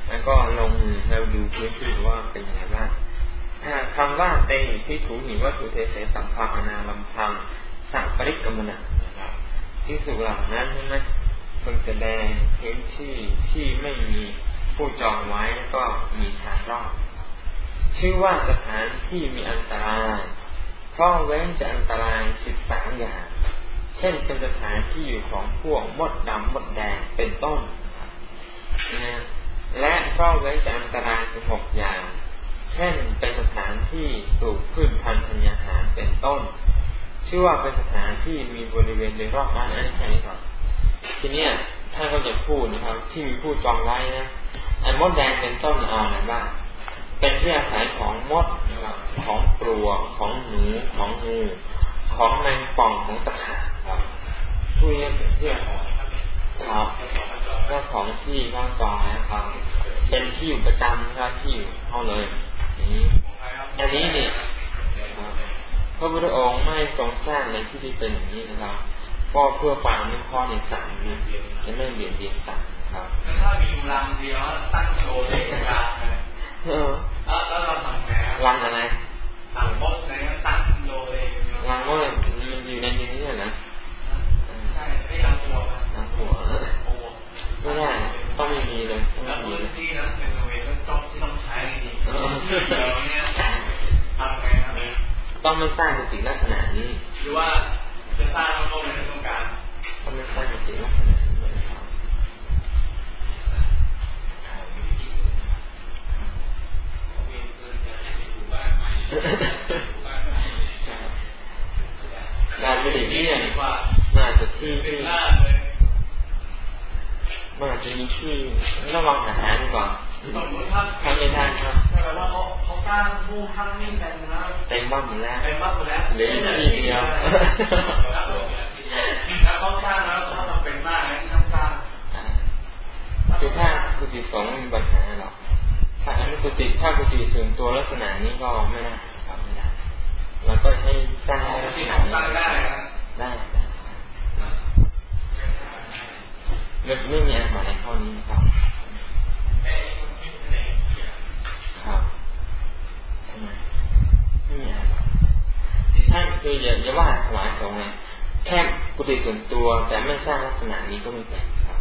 แล้วก็ลงมือเราดูพื้นที่ว่าเป็นยังไงบ้างคำว่าเตหิที่ถูหิว่าถูเทเสตัมพังอนาลัมพังสังปริกรรมนะนะครับที่สุดเหล่านั้นใช่ไหม พึงแสดงพื้นที่ที่ไม่มีผู้จองไว้แล้วก็มีทางรอดชื่อว่าสถานที่มีอันตรายเพราะเว้นจะอันตรายสิบสามอย่าง เช่นเป็นสถานที่อยู่ของพวกมดดำมดแดงเป็นต้นนะและเพราะเว้นจะอันตรายสิบหกอย่าง เช่นเป็นสถานที่ปลูกพืชพันธุ์ธัญญาหารเป็นต้น ชื่อว่าเป็นสถานที่มีบริเวณโดยรอบบ้านอันนี้แค่นี้ก่อน ทีเนี้ยท่านก็จะพูดนะครับ ที่มีผู้จองไว้นะอันมดแดงเป็นต้นเอาอะไรบ้างเป็นที่อาศัยของมดนะครับของปลวกของหนูของงูของแมงป่องของตะขาบครับผู้นี้เป็นที่อาศัยครับก็ของที่ร่างกายนะครับ เป็นที่อยู่ประจำนะครับที่อยู่เขาเลยนี้อันนี้เนี่ยพระพุทธองค์ไม่ทรงสร้างในที่ที่เป็นอย่างนี้นะครับ ก็เพื่อความไม่ข้อในสัตว์นะจะไม่เบียดเบียนสัตว์ครับถ้ามีรังเดียวตั้งโชว์เองกลางเลยแล้วเราทำไงรังอะไรรังมดในตั้งโลเองรังมดมันอยู่ในนี้นะใช่ไม่รังหัวรังหัวไม่ได้ต้องไม่มีเลยต้องมีที่นั้นเป็นเวทต้องที่ต้องใช้ดีเดี๋ยวนี้ทำไงครับต้องไม่สร้างสิ่งลักษณะนี้หรือว่าจะสร้างแล้วก็ไม่ต้อง การต้องไม่สร้างสิ่งลักษณะงานไม่ดีเนี่ยมาจะที่ที่มันอาจจะมีที่ระวังอาหารดีกว่าสมมติถ้าทำไม่ได้ครับแต่ว่าเขาเขาสร้างผู้ทำนี่เต็มแล้วเต็มบ้านหมดแล้วเต็มบ้านหมดแล้วเหลือที่เดียวแล้ว เขาสร้างแล้วเขาทำเป็นมากนะที่ทำสร้างคือถ้ากุฏิสงฆ์มีปัญหาหรอกถ้าอันนี้กุฏิถ้ากุฏิส่วนตัวลักษณะนี้ก็ไม่ได้ครับไม่ได้เราก็ให้สร้างลักษณะนี้ได้ได้เราจะไม่มีอาหารในข้อนี้ครับครับทำไมไม่มีอาหารถ้านคืออย่าอย่าว่าถวายสงฆ์เลย แค่กุฏิส่วนตัวแต่ไม่สร้างลักษณะนี้ก็ไม่เป็นครับ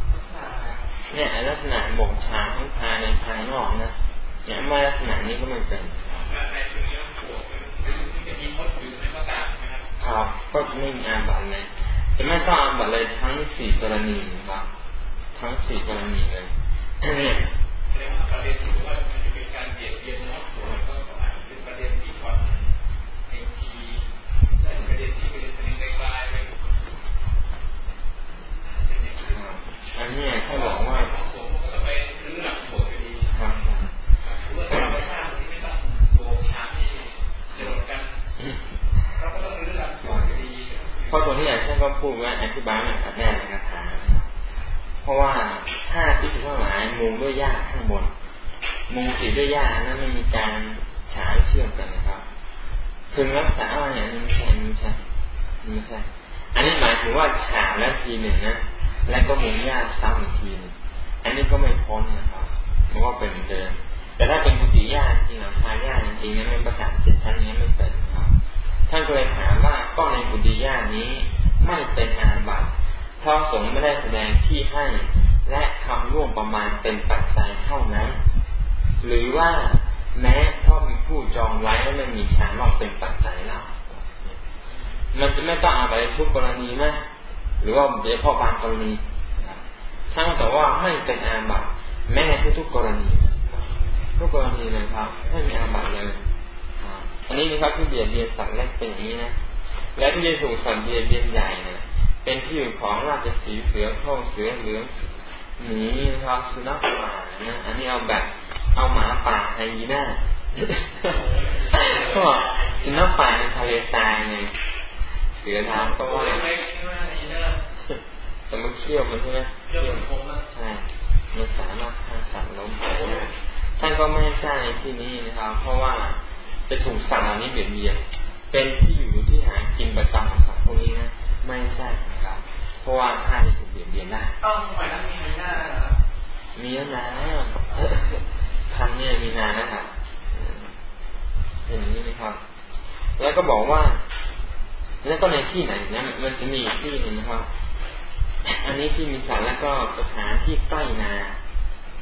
เนี่ยลักษณะบ่งชาทั้งภายในภายนอกนะเนี่ยมาลักษณะนี้ก็ไม่เป็นครับก็ไม่มีอาบัตเลยจะไม่ต้องอาบัตเลยทั้งสี่กรณีครับ ทั้งสี่กรณีเลยเนี่ยประเด็นที่ว่ามันจะเป็นการเบียดเบียนเนาะก็อาจจะเป็นประเด็นที่ก่อนเองทีประเด็นที่เป็นประเด็นไกลๆเลย อันนี้เขาบอกว่าสมก็ต้องไปรื้อหลักโบสถ์ดีครับรือว่าเราไปสร้างที่ไม่ต้องโบสถ์ถาที่เดียวกันเราก็ต้องรื้อหลักโบสถ์ดีเพราะตัวนี้อะท่านก็พูดว่าอธิบายแบบแน่ในคาถาเพราะว่าถ้าที่สุดหมายมุงด้วยหญ้าข้างบน มุงสีด้วยหญ้านั้นไม่มีการฉายเชื่อมกันนะครับพึงรักษาอะไรอย่างนี้ไม่ใช่ไม่ใช่ไม่ใช่ อันนี้หมายถึงว่าฉาบแล้วทีหนึ่งนะ แล้วก็มุงหญ้าซ้ำอีกทีนึงอันนี้ก็ไม่พ้นนะครับมันก็เป็นเดิมแต่ถ้าเป็นกุฏิหญ้าจริงหรือทายหญ้าจริงนั้นเป็นประสาเจ็ดชั้นนี้ไม่เป็นครับ ท่านก็เลยถามว่าก็ในกุฏิหญ้านี้ไม่เป็นอาบัติพระสงฆ์ไม่ได้แสดงที่ให้ และทำร่วมประมาณเป็นปัจจัยเท่านั้น หรือว่าแม้พ่อมีผู้จองไว้และไม่มีชานอกเป็นปัจจัยแล้วมันจะไม่ต้องอาไปทุกกรณีไหม หรือว่าเดี๋ยวพ่อบางกรณีทั้งแต่ว่าไม่เป็นอาบัตแม้ในทุกๆกรณี ทุกกรณีเลยครับไม่มีอาบัตเลยอันนี้นะครับที่เบียดเบียนสัตว์เล็กเป็นอย่างนี้นะและที่จะถูกสัตว์เบียดเบียนใหญ่เนี่ยเป็นที่อยู่ของราชสีเสือโคร่งเสือเหลืองหมีนะครับสุนัขป่านะอันนี้เอาแบบเอาหมาป่าไฮยีน่าก็สุนัขป่าในทะเลทรายไง เสือทามก็ว่าแต่มันเขี้ยวมันใช่ไหมเขี้ยวใช่มันสามารถฆ่าสัตว์ล้มไปได้ท่านก็ไม่สร้างในที่นี้นะครับ เพราะว่าจะถูกสัตว์เหล่านี้เบียดเบียนเป็นที่อยู่ที่หากินประจำของสัตว์พวกนี้นะไม่ใช่ครับ เพราะว่าผ้าจะถูกเบียดเบียนได้ต้องสมัยนั้นมีหน้ามีนานแล้วพันเนี่ยมีนานนะครับเห็นอย่างนี้ไหมครับ แล้วก็บอกว่า แล้วก็ในที่ไหนนะมันจะมีที่หนึ่งนะครับ อันนี้ที่มีสารแล้วก็สถานที่ใกล้นา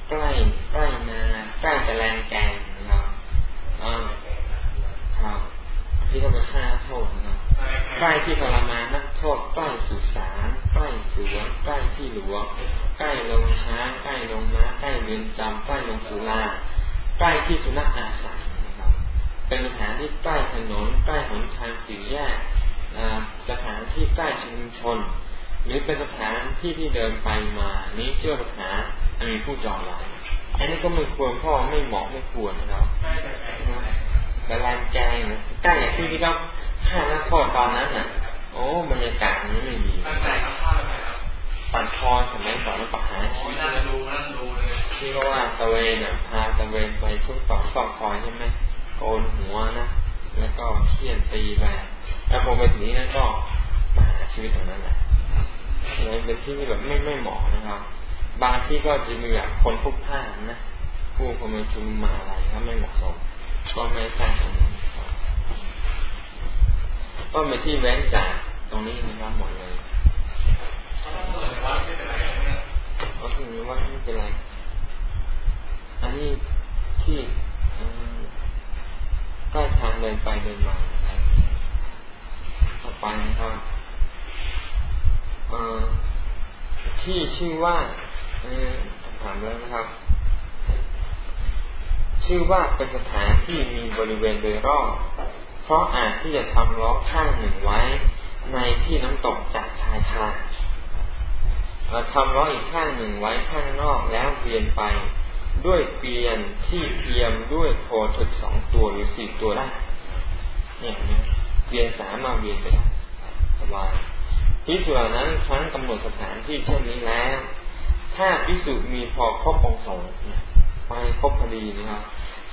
ใกล้ใกล้นาใกล้แต่แรงแกงนะครับอ่าครับที่เขาไปฆ่าโทษนะครับใกล้ที่ทรมานนักโทษใกล้สุสานใกล้สวนใกล้ที่หลวงใกล้โรงช้างใกล้โรงม้าใกล้เรือนจำใกล้โรงสุราใกล้ที่สุนัขอาศัยนะครับ เป็นสถานที่ใกล้ถนนใกล้หนทางสี่แยก สถานที่ใกล้ชุมชน หรือเป็นสถานที่ที่เดินไปมานี้เชื่อสถานมีผู้จองไว้อันนี้ก็ไม่ควรพ่อไม่เหมาะไม่ควรนะครับแต่แรงแกงใกล้อย่างที่ที่เขาฆ่านักโทษตอนนั้นน่ะ โอ้บรรยากาศนี้ไม่ดีตั้งแต่เขาฆ่าไปแล้วปัดคอสมัยก่อนประหารชีวิตที่เพราะว่าตะเวนเนี่ยพาตะเวนไปทุกต่อสองคอยใช่ไหมโกนหัวนะแล้วก็เขี่ยนตีไป แล้วพอไปถึงนี้นั่นก็ประหาชีวิตตรงนั้นแหละเลยเป็นที่ที่แบบไม่ไม่เหมาะนะครับ บางที่ก็จะมีแบบคนพุกผ้านนะผู้คนมาชุมมาอะไรถ้าไม่เหมาะสม ก็ไม่สร้างตรงนี้ก็เป็นที่แว้นจากตรงนี้นะครับหมดเลยก็คือว่าไม่เป็นไร อันนี้ที่ใกล้ทางเดินไปเดินมาต่ อไปนะครับที่ชื่อว่าถามแล้วนะครับ ชื่อว่าเป็นสถานที่มีบริเวณโดยรอบเพราะอาจที่จะทำล้อข้างหนึ่งไว้ ในที่น้ำตกจากชายคาทำล้ออีกข้างหนึ่งไว้ข้างนอกแล้วเวียนไปด้วยเปลี่ยนที่เทียมด้วยโคถึกสองตัวหรือสี่ตัวได้เนี่ย เวียนสามมาเวียนไปได้สบายพิสุเหล่านั้นครั้งกำหนดสถานที่เช่นนี้แล้ว ถ้าพิสุมีพอครบองค์สงไปครบพอดีนะครับ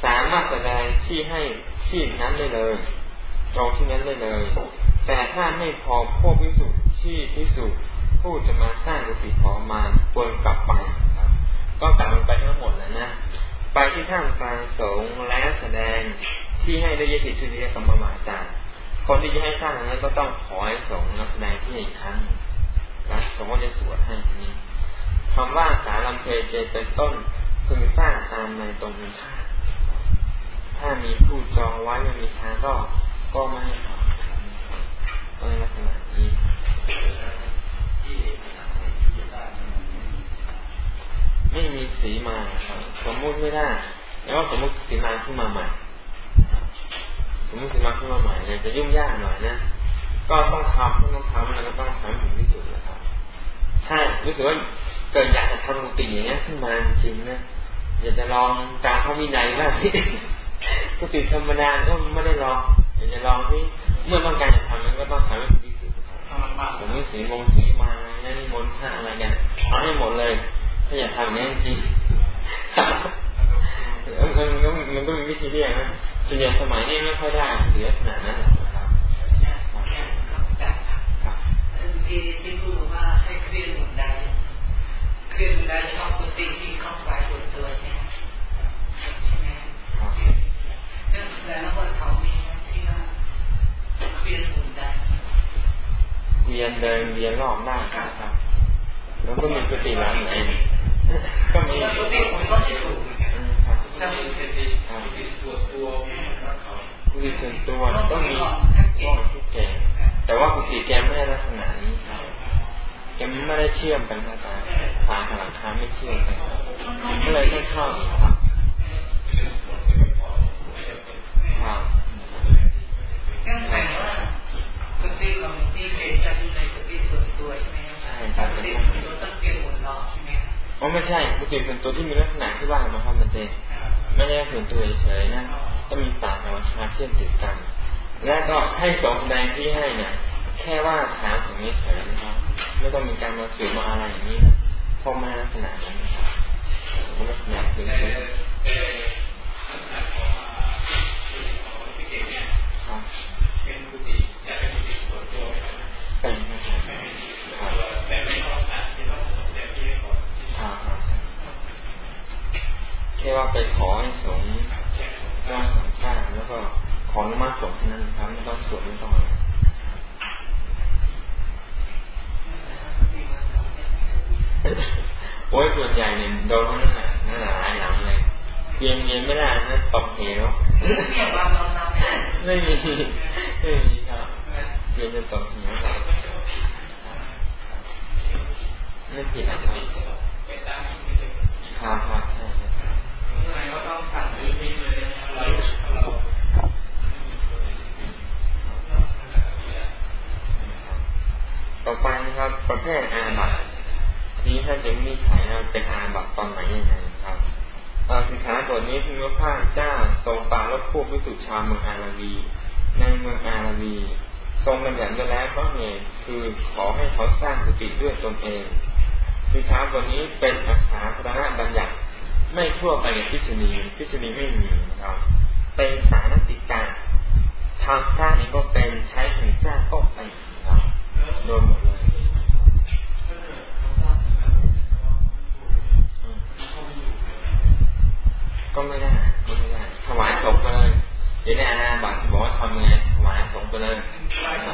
สามารถแสดงที่ให้ที่นั้นได้เลยตรงที่นั้นได้เลย แต่ถ้าไม่พอพวกพิสุที่พิสุผู้จะมาสร้างกุฏิขอมาควรกลับไปครับก็กลับไปทั้งหมดแล้วนะไปที่ท่ามกลางสงและแสดงที่ให้ได้ยินชุดียกรรมมาจาร คนที่จะให้สร้างนั้ก็ต้องขอให้สงฆ์แสดงที่อีกครั้งนะสงฆ์ก็จะสวดให้นี้คำว่าสารัมเพเจเป็นต้นพึงสร้างตามในตรงนี้ชาถ้ามีผู้จองไว้ไม่มีทางก็ก็ไม่ให้ทำก็ในลักษณะนี้ไม่มีสีมาสมมุติไม่ได้ แล้วสมมุติสีมาขึ้นมาใหม่ สมมติจะมาขึ้นมาใหม่เนี่ยจะยุ่งยากหน่อยนะ ก็ต้องทำต้องทำแล้วก็ต้องทำถึงที่สุดนะครับ ถ้ารู้สึกว่าเกิดอยากจะทำกุฏิอย่างเงี้ยขึ้นมาจริงนะอยากจะลองการเข้าวินัยบ้างกุฏิธรรมดาก็ไม่ได้ลองอยากจะลองที่เมื่อต้องการจะทำมันก็ต้องทำให้ถึงที่สุดผมมีสีมงสีมาเนี่ยนิมนต์พระอะไรกันทำให้หมดเลย ถ้าอยากทำเนี่ยจริงมันก็มันก็มีวิธีเรียกนะ ส่วนใหญ่สมัยนี้ไม่ค่อยได้เหลือขนาดนั้นนะครับที่ที่พูดว่าให้เคลียร์หมุนได้เคลียร์หมุนได้ชอบคนตีที่เข้าไปส่วนตัวใช่ไหมใช่ไหมแล้วคนเขามีที่ว่าเคลียร์หมุนได้เรียนเดินเรียนรอบหน้าครับ แล้วก็มีปฏิหลังไหนก็มีปฏิผมก็ไม่ถูก ถ้ามีปฏิส่วนตัวกุฏิส่วนตัวก็มีก็ที่แกแต่ว่ากุฏิแกไม่ได้ลักษณะนี้แกไม่ได้เชื่อมกันครับฝาหลังคาไม่เชื่อมกันก็เลยไม่เข้าอีกครับครับก็แปลว่ากุฏิของที่เป็นจะอยู่ในกุฏิส่วนตัวใช่ไหมใช่ครับกุฏิส่วนตัวต้องเปลี่ยนหมดรอบใช่ไหมอ๋อไม่ใช่กุฏิส่วนตัวที่มีลักษณะที่ว่ามาครับมันเอง ไม่ได้ส่วนตัวเฉยๆนะก็มีปากกับราคาเชื่อมติดกัน และก็ให้สองแสดงที่ให้เนี่ยแค่ว่าถามถึงนี้เฉยนะครับไม่ต้องมีการมาสืบมาอะไรอย่างนี้พอมาลักษณะนั้นนะครับลักษณะคือ่ว่าไปขอให้สงฆ์ร่างสังฆาแล้วก็ขออนุมัติสงฆ์ที่นั้นครับไม่ต้องสวดไม่ต้องอะไรโอ้ยส่วนใหญ่เนี่ยโดนนั่นแหละนั่นแหละหลายหลังเลยเรียนเรียนไม่ได้นะตกเหวไม่มีไม่มีครับเรียนจะตกเหวไม่ผิดนะครับครับ ต่อไปนะครับ ประเภทอาบัตทีนี้ท่านจะมีใช้เป็นอาบัตตอนไหนยังไงครับสินค้าบทนี้คือว่าพระเจ้าทรงปาลบพวกวิสุชาเมืองอาราวีในเมืองอาราวีทรงบัญญัติไว้แล้วก็เหตุคือขอให้เขาสร้างกุฏิด้วยตนเองสิขาบทนี้เป็นอักษาสารบัญญัติ ไม่ทั่วไปในพิษุณีพิษุณีไม่มีนะครับ เป็นสารติกาทางสร้างเองก็เป็นใช้ถึงสร้างก็เป็นครับรวมหมดเลยก็ไม่ได้ก็ไม่ได้ถวายสงไปเลยเดี๋ยวในอนาบัตบอกว่าทำยังไงถวายสงไปเลยใช่ค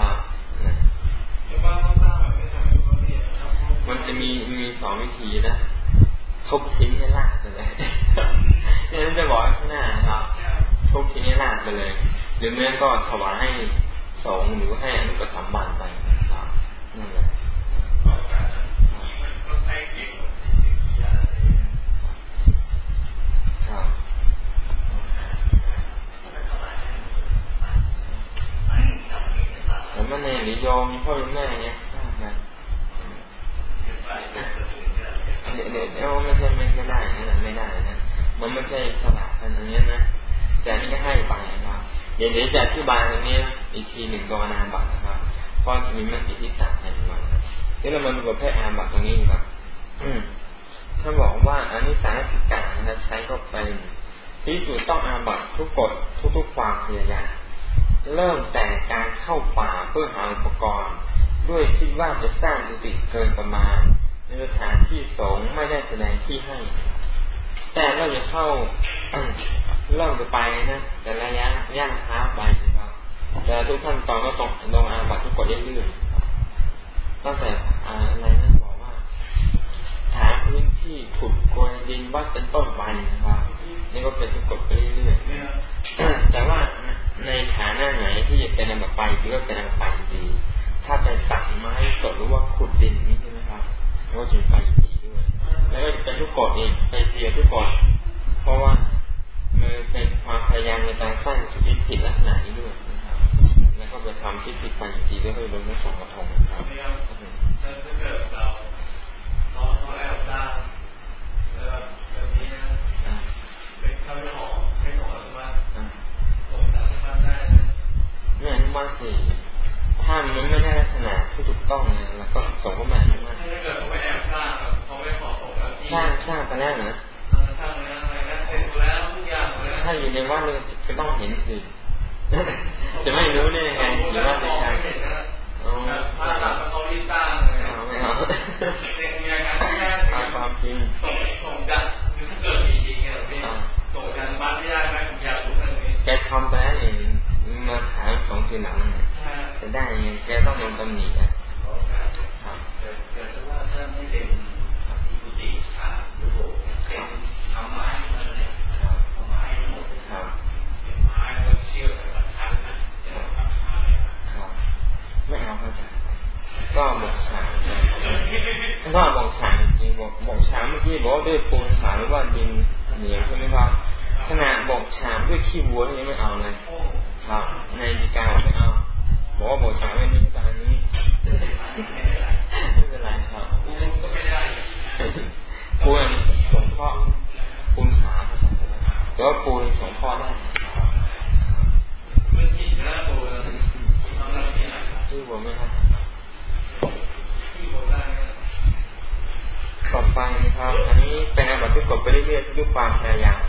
รับมันจะมีมีสองวิธีนะ ทุบทิ้งให้ลากไปเลยนั่นจะบอกข้างหน้าครับทุบทิ้งให้ลากไปเลย หรือไม่ก็ถวายให้สงหรือให้อนุปสัมบันไปครับนั่นแหละครับผมว่าในหรือโยมพ่อหรือแม่เนี้ยเดี๋ยวเดี๋ยวไม่ใช่ไม่ได้นะไม่ได้นะมันไม่ใช่สลากอันนี้นะแต่นี่ก็ให้ไปนะครับ เดี๋ยวเดี๋ยวจะอธิบายตรงนี้อีกทีหนึ่งตัวนาบัตนะครับเพราะมีมันอิทธิตัในมันเดี๋ยวเรามาดูประเภทอาบัตตรงนี้ครับถ้าบอกว่าอันนี้สารติกานะใช้ก็เป็นที่สุดต้องอาบัตทุกกฎทุกๆความพยายามเริ่มแต่การเข้าป่าเพื่อหาอุปกรณ์ ด้วยคิดว่าจะสร้างอุติเกินประมาณในสถานที่สงไม่ได้แสดงที่ให้ แต่เราจะเข้าเริ่มจะไปนะแต่ระยะย่างเท้าไปนะครับ แต่ทุกขั้นตอนก็ตกลงอาบัตทุกกฎเรื่อยๆตั้งแต่อะไรนะบอกว่าถามพื้นที่ขุดกวยดินวัดเป็นต้นไปนะครับนี่ก็เป็นทุกกฎไปเรื่อยๆแต่ว่าในฐานะไหนที่จะเป็นอาบัตไปหรือว่าเป็นอาบัตไปดี ถ้าไปตัดไม้สดหรือว่าขุดดินนี่ใช่ไหมครับก็จะไปดี แล้วก็เป็นทุกกฎเองไปเสียทุกกฎเพราะว่ามันเป็นความพยายามในการสร้างสุิผิดลักษณะนี้ด้วยนะครับแล้วก็ไปทำที่ผิดไปจริงๆก็คือลงทั้งสองกระทงครับถ้าเกิดเราเราเราแอบสร้างแล้วแบบนี้นะเป็นคำขอให้ขออนุมัติส่งสารพัดได้ไม่อนุมัติสิถ้ามันไม่ได้ลักษณะที่ถูกต้องนะแล้วก็ส่งเข้ามาอนุมัติถ้าเกิดเขาไปแอบสร้างเขาไม่ขอส่ง แล้วที่สร้างสร้างไปแล้วนะสร้างแล้วอะไรนะเสร็จแล้วทุกอย่างเลยถ้าอยู่ในวัดเลยจะต้องเห็นสิจะไม่รู้ได้ยังไงหรือว่าจะใช่ถ้าตัดเขารีบสร้างเลยไม่เอาเด็กมีอะไรกันแค่ความจริงส่งส่งจัดคือถ้าเกิดมีจริงเนี่ยพี่ส่งจันบ้านไม่ได้ไหมผมอยากรู้เรื่องนี้แกทำไปแล้วเองมาถามสองทีหลังจะได้ยังไงแกต้องโดนตำหนิอะครับแต่ว่าถ้าไม่เป็นที่กุฏิขาหรือโบเป็นทำไม้มาเลยทำไม้ทั้งหมดครับเป็นไม้แล้วเชื่อแต่ ไม้ครับไม่เอาเข้าใจก็บกฉางก็บกฉางจริงบกบอกฉางเมื่อกี้บอกว่าด้วยปูนขาหรือว่าดินเหนียวใช่ไหมครับขนาดบอกฉางด้วยขี้วัวยังไม่เอาเลยครับ ในดีกาไม่เอาบอกว่าบทสามไม่มีการนี้ไม่เป็นไรครับ ปูนสงเคราะห์ปูนขาแต่ว่าปูนสงเคราะห์ได้ที่บัวไม่ได้ต่อไปนะครับ อันนี้เป็นอาบัติที่กดไปเรื่อยๆด้วยความพยายาม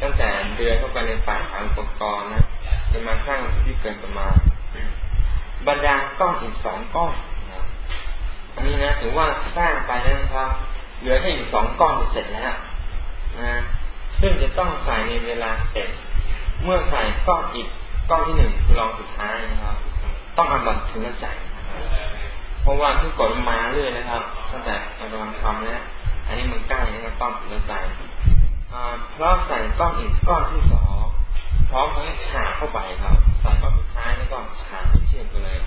ตั้งแต่เดือนเข้าไปในป่าทางปกรณ์นะจะมาสร้างที่เกินประมาณบรรดาก้อนอีกสองก้อนอันนี้นะถือว่าสร้างไปแล้วนะครับ เหลือแค่อีกสองก้อนเสร็จแล้วนะซึ่งจะต้องใส่ในเวลาเสร็จ เมื่อใส่ก้อนอีกก้อนที่หนึ่งคือรองสุดท้ายนะครับ ต้องอาบัตถึงจะจ่ายเพราะว่าที่กดมาเรื่อยนะครับตั้งแต่กำลังทำแล้วอันนี้มันใกล้นะครับต้องถึงจะจ่าเพราะใส่ก้อนอีกก้อนที่สองพร้อมทั้งฉากเข้าไปครับใส่ก้อนสุดท้ายแล้วก็ฉากเทียบกันเลย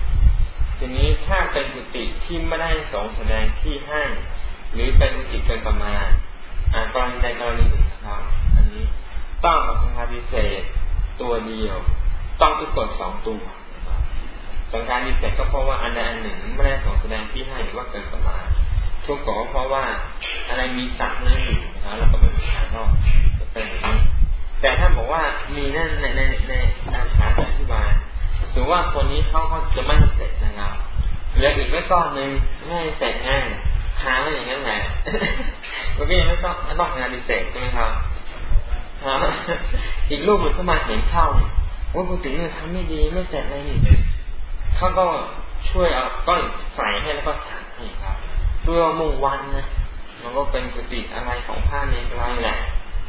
ทีนี้ถ้าเป็นกุฏิที่ไม่ได้สองแสดงที่ให้ หรือเป็นกุฏิเกินประมาณกรณีใดกรณีหนึ่งนะครับ อันนี้ต้องสังฆาพิเศษตัวเดียว ต้องทุกกฎสองตัวสังฆารพิเศษก็เพราะว่าอันใดอันหนึ่งไม่ได้สองแสดงที่ให้หรือว่าเกินประมาณทุกข์ก็เพราะว่าอะไรมีสัตว์นั่นอยู่นะครับเราก็ไม่มีทางรอดจะเป็นอย่างนี้แต่ถ้าบอกว่ามีนั่นในในในตามฐานอธิบายถือว่าคนนี้เขาเขาจะไม่เสร็จนะครับเหลืออีกไม่ก้อนหนึ่งไม่เสร็จง่าย ค้างอย่างนั้นแหละมันก็ยังไม่ต้องไม่ต้องงานดิเศษใช่ไหมครับอีกรูปหนึ่งเข้ามาเห็นเข้าว่าปกติเนี่ยทำไม่ดีไม่เสร็จเลยนี่เขาก็ช่วยเอาก้อนใส่ให้แล้วก็ฉากให้ครับด้วยมุ่งวันนะมันก็เป็นกุฏิอะไรของผ้าเนรไรแหละ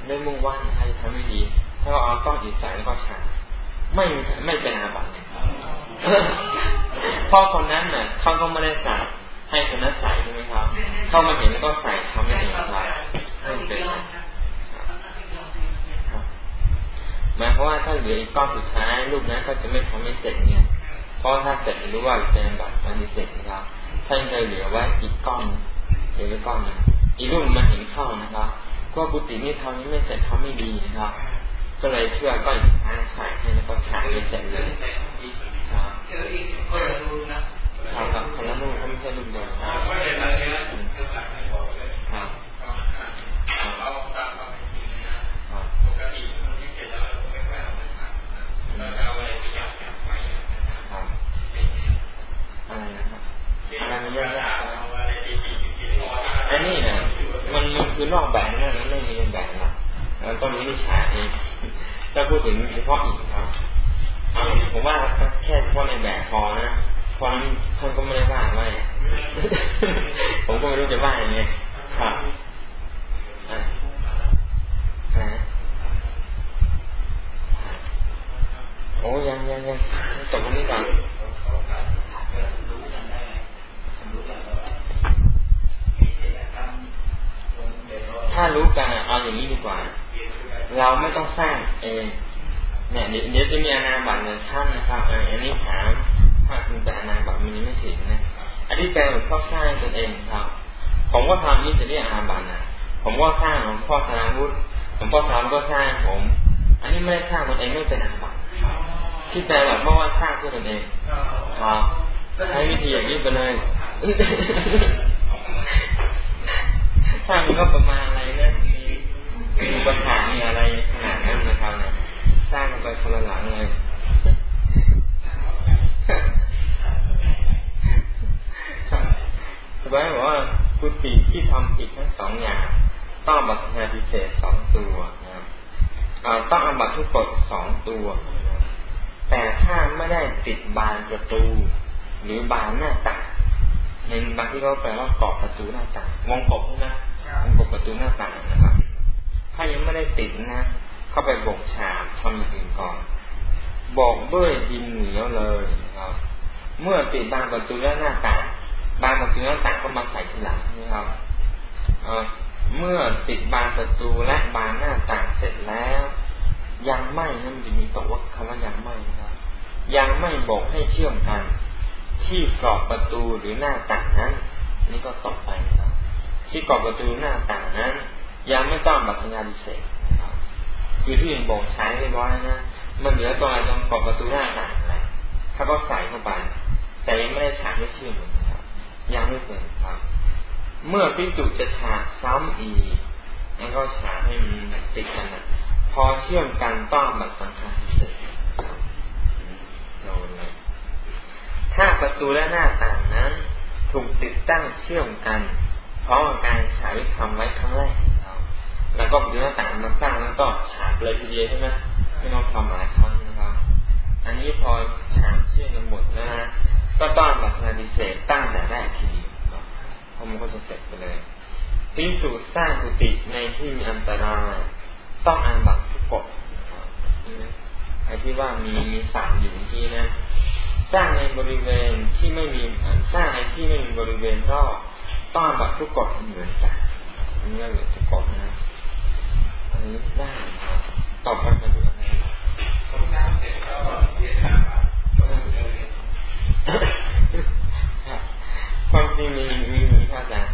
ด้วยมุ่งวันใครทำไม่ดีถ้าเอาก้อนอิฐใส่แล้วก็ฉากไม่ไม่เป็นอาบัติพ่อคนนั้นน่ะเขาก็ไม่ได้สาบ ให้คนนั้นใส่ใช่ไหมครับ เข้ามาเห็นก็ใส่ทำไม่เองครับไม่เป็นหมายความว่าถ้าเหลืออีกก้อนสุดท้ายรูปนั้นก็จะไม่ทำให้เสร็จเนี่ย เพราะถ้าเสร็จรู้ว่าเป็นบัตรมันเสร็จนะครับถ้ายังเหลือไว้อีกก้อนเหลือก้อนนึงอีกรูปมันเห็นเข้านะครับก็กุฏินี่ทำนี้ไม่เสร็จทำไม่ดีนะครับ ก็เลยเชื่อก้อนสุดท้ายใส่ให้แล้วก็ฉากเลยเสร็จเลยครับเจออีก คนละรูครับครับคนละรูปเขาไม่ใช่รูปเดียวครับอันนี้นะมันมันคือนอกแบบนั่นไม่มีแบบนะเราต้องมีวิชาเองถ้าพูดถึงเฉพาะอีกครับ ผมว่าแค่เฉพาะในแบบพอนะ พอนั้นท่านก็ไม่ได้ว่าไม่ผมก็ไม่รู้จะว่ายังไงครับโอ้ยังยังยังจบตรงนี้ก่อนถ้ารู้กันเอาอย่างนี้ดีกว่า เราไม่ต้องสร้างเองเนี่ยเดี๋ยวจะมีอนาบัตในท่านนะครับอันนี้ถาม ถ้าคุณแต่อนาบัตมันยังไม่ถึงนะอันนี้แปลว่าพ่อสร้างตนเองครับ ผมก็ทำนี่จะเรียกอาบัตนะผมก็สร้างหลวงพ่อสาวุฒิหลวงพ่อสาวุฒิก็สร้างผม อันนี้ไม่ได้สร้างตนเองไม่เป็นอาบัตที่แปลแบบเพราะว่าสร้างเพื่อตนเองครับใช้วิธีอย่างนี้ไปเลยสร้างก็ประมาณอะไรนะมีมีปัญหามีอะไรขนาดนั้นนะครับนะสร้างไปคนละหลังเลย สบายบอกว่ากุฏิที่ทำผิดทั้งสองอย่าง ต้องบัตรพิเศษสองตัวนะครับต้องอาบัตทุกกฎสองตัว แต่ถ้าไม่ได้ติดบานประตู หรือบานหน้าต่างในบางที่เขาแปลว่ากรอบประตูหน้าต่างวงกบใช่ไหมวงกบประตูหน้าต่างนะครับ ถ้ายังไม่ได้ติดนะ เข้าไปบกฉาบทำอย่างอื่นก่อน บอกด้วยดินเหนียวเลยครับ เมื่อติดบานประตูและหน้าต่างบานประตูหน้าต่างก็มาใส่ทีหลังนะครับเมื่อติดบานประตูและบานหน้าต่างเสร็จแล้ว ยังไม่นั่นจะมีตกว่าคำว่ายังไม่นะครับ ยังไม่บอกให้เชื่อมกัน ที่กรอบประตูหรือหน้าต่างนั้น นี่ก็ตกไปนะครับที่กรอบประตูหน้าต่างนั้น ยังไม่ต้องบัตรญาดิเศษคือที่ยังบอกใช้เรียบร้อยนะ มันเหลือตัวอะไรตรงกรอบประตูหน้าต่างอะไรถ้าก็ใส่เข้าไป แต่ยังไม่ได้ฉากไม่เชื่อมนครับยังไม่เป็นครับ เมื่อพิสูจน์จะฉากซ้ำอีกแล้วก็ฉากให้มันติดกันนะพอเชื่อมกันต้องบัตรสังขารเสร็จโดนเลยถ้าประตูและหน้าต่างนั้น ถูกติดตั้งเชื่อมกันเพราะการฉายทำไว้ครั้งแรกแล้วก็ประตูหน้าต่างมาสร้งแล้วก็ฉากเลยทีเดียวใช่ไหม ไม่ต้องทำหลายครั้งนะครับ อันนี้พอฉากเชื่อกันหมดแล้วนะก็ต้องบัตรดิเศษตั้งแต่แรกทีเดียวเพราะมันก็จะเสร็จไปเลยพิสูจสร้างกุฏิในที่มีอันตรายต้องอ่านบัตรทุกกฎใครที่ว่ามีมีสารอยู่ที่นะ สร้างในบริเวณที่ไม่มีสร้างในที่ไม่มีบริเวณก็ต้องบัตรทุกกฎเหมือนกันอันนี้เหลือทุกกฎนะอันนี้ได้ครับ ต่อไปมาดูอะไรความจริงมีมีมีพระอาจารย์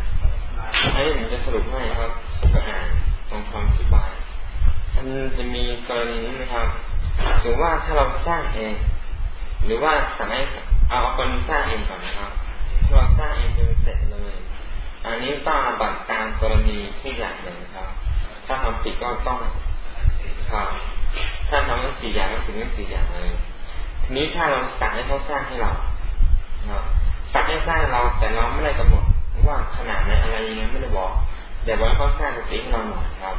อันนี้ผมจะสรุปให้ครับก็อ่านตรงความอธิบายมันจะมีกรณีนี้นะครับถือว่าถ้าเราสร้างเอง หรือว่าสั่งให้เอากรณีสร้างเองก่อนนะครับถ้าเราสร้างเองจนเสร็จเลย อันนี้ต้องบัตรการกรณีทุกอย่างเลยนะครับ ถ้าทำผิดก็ต้อง ครับถ้าทำทั้งสี่อย่างก็ถึงทั้งสี่อย่างเลยทีนี้ถ้าเราสั่งให้เขาสร้างให้เราสั่งให้สร้างเราแต่เราไม่ได้กำหนดว่าขนาดไหนอะไรยังไงไม่ได้บอกเดี๋ยวว่าเขาสร้างสติให้เราหน่อยครับ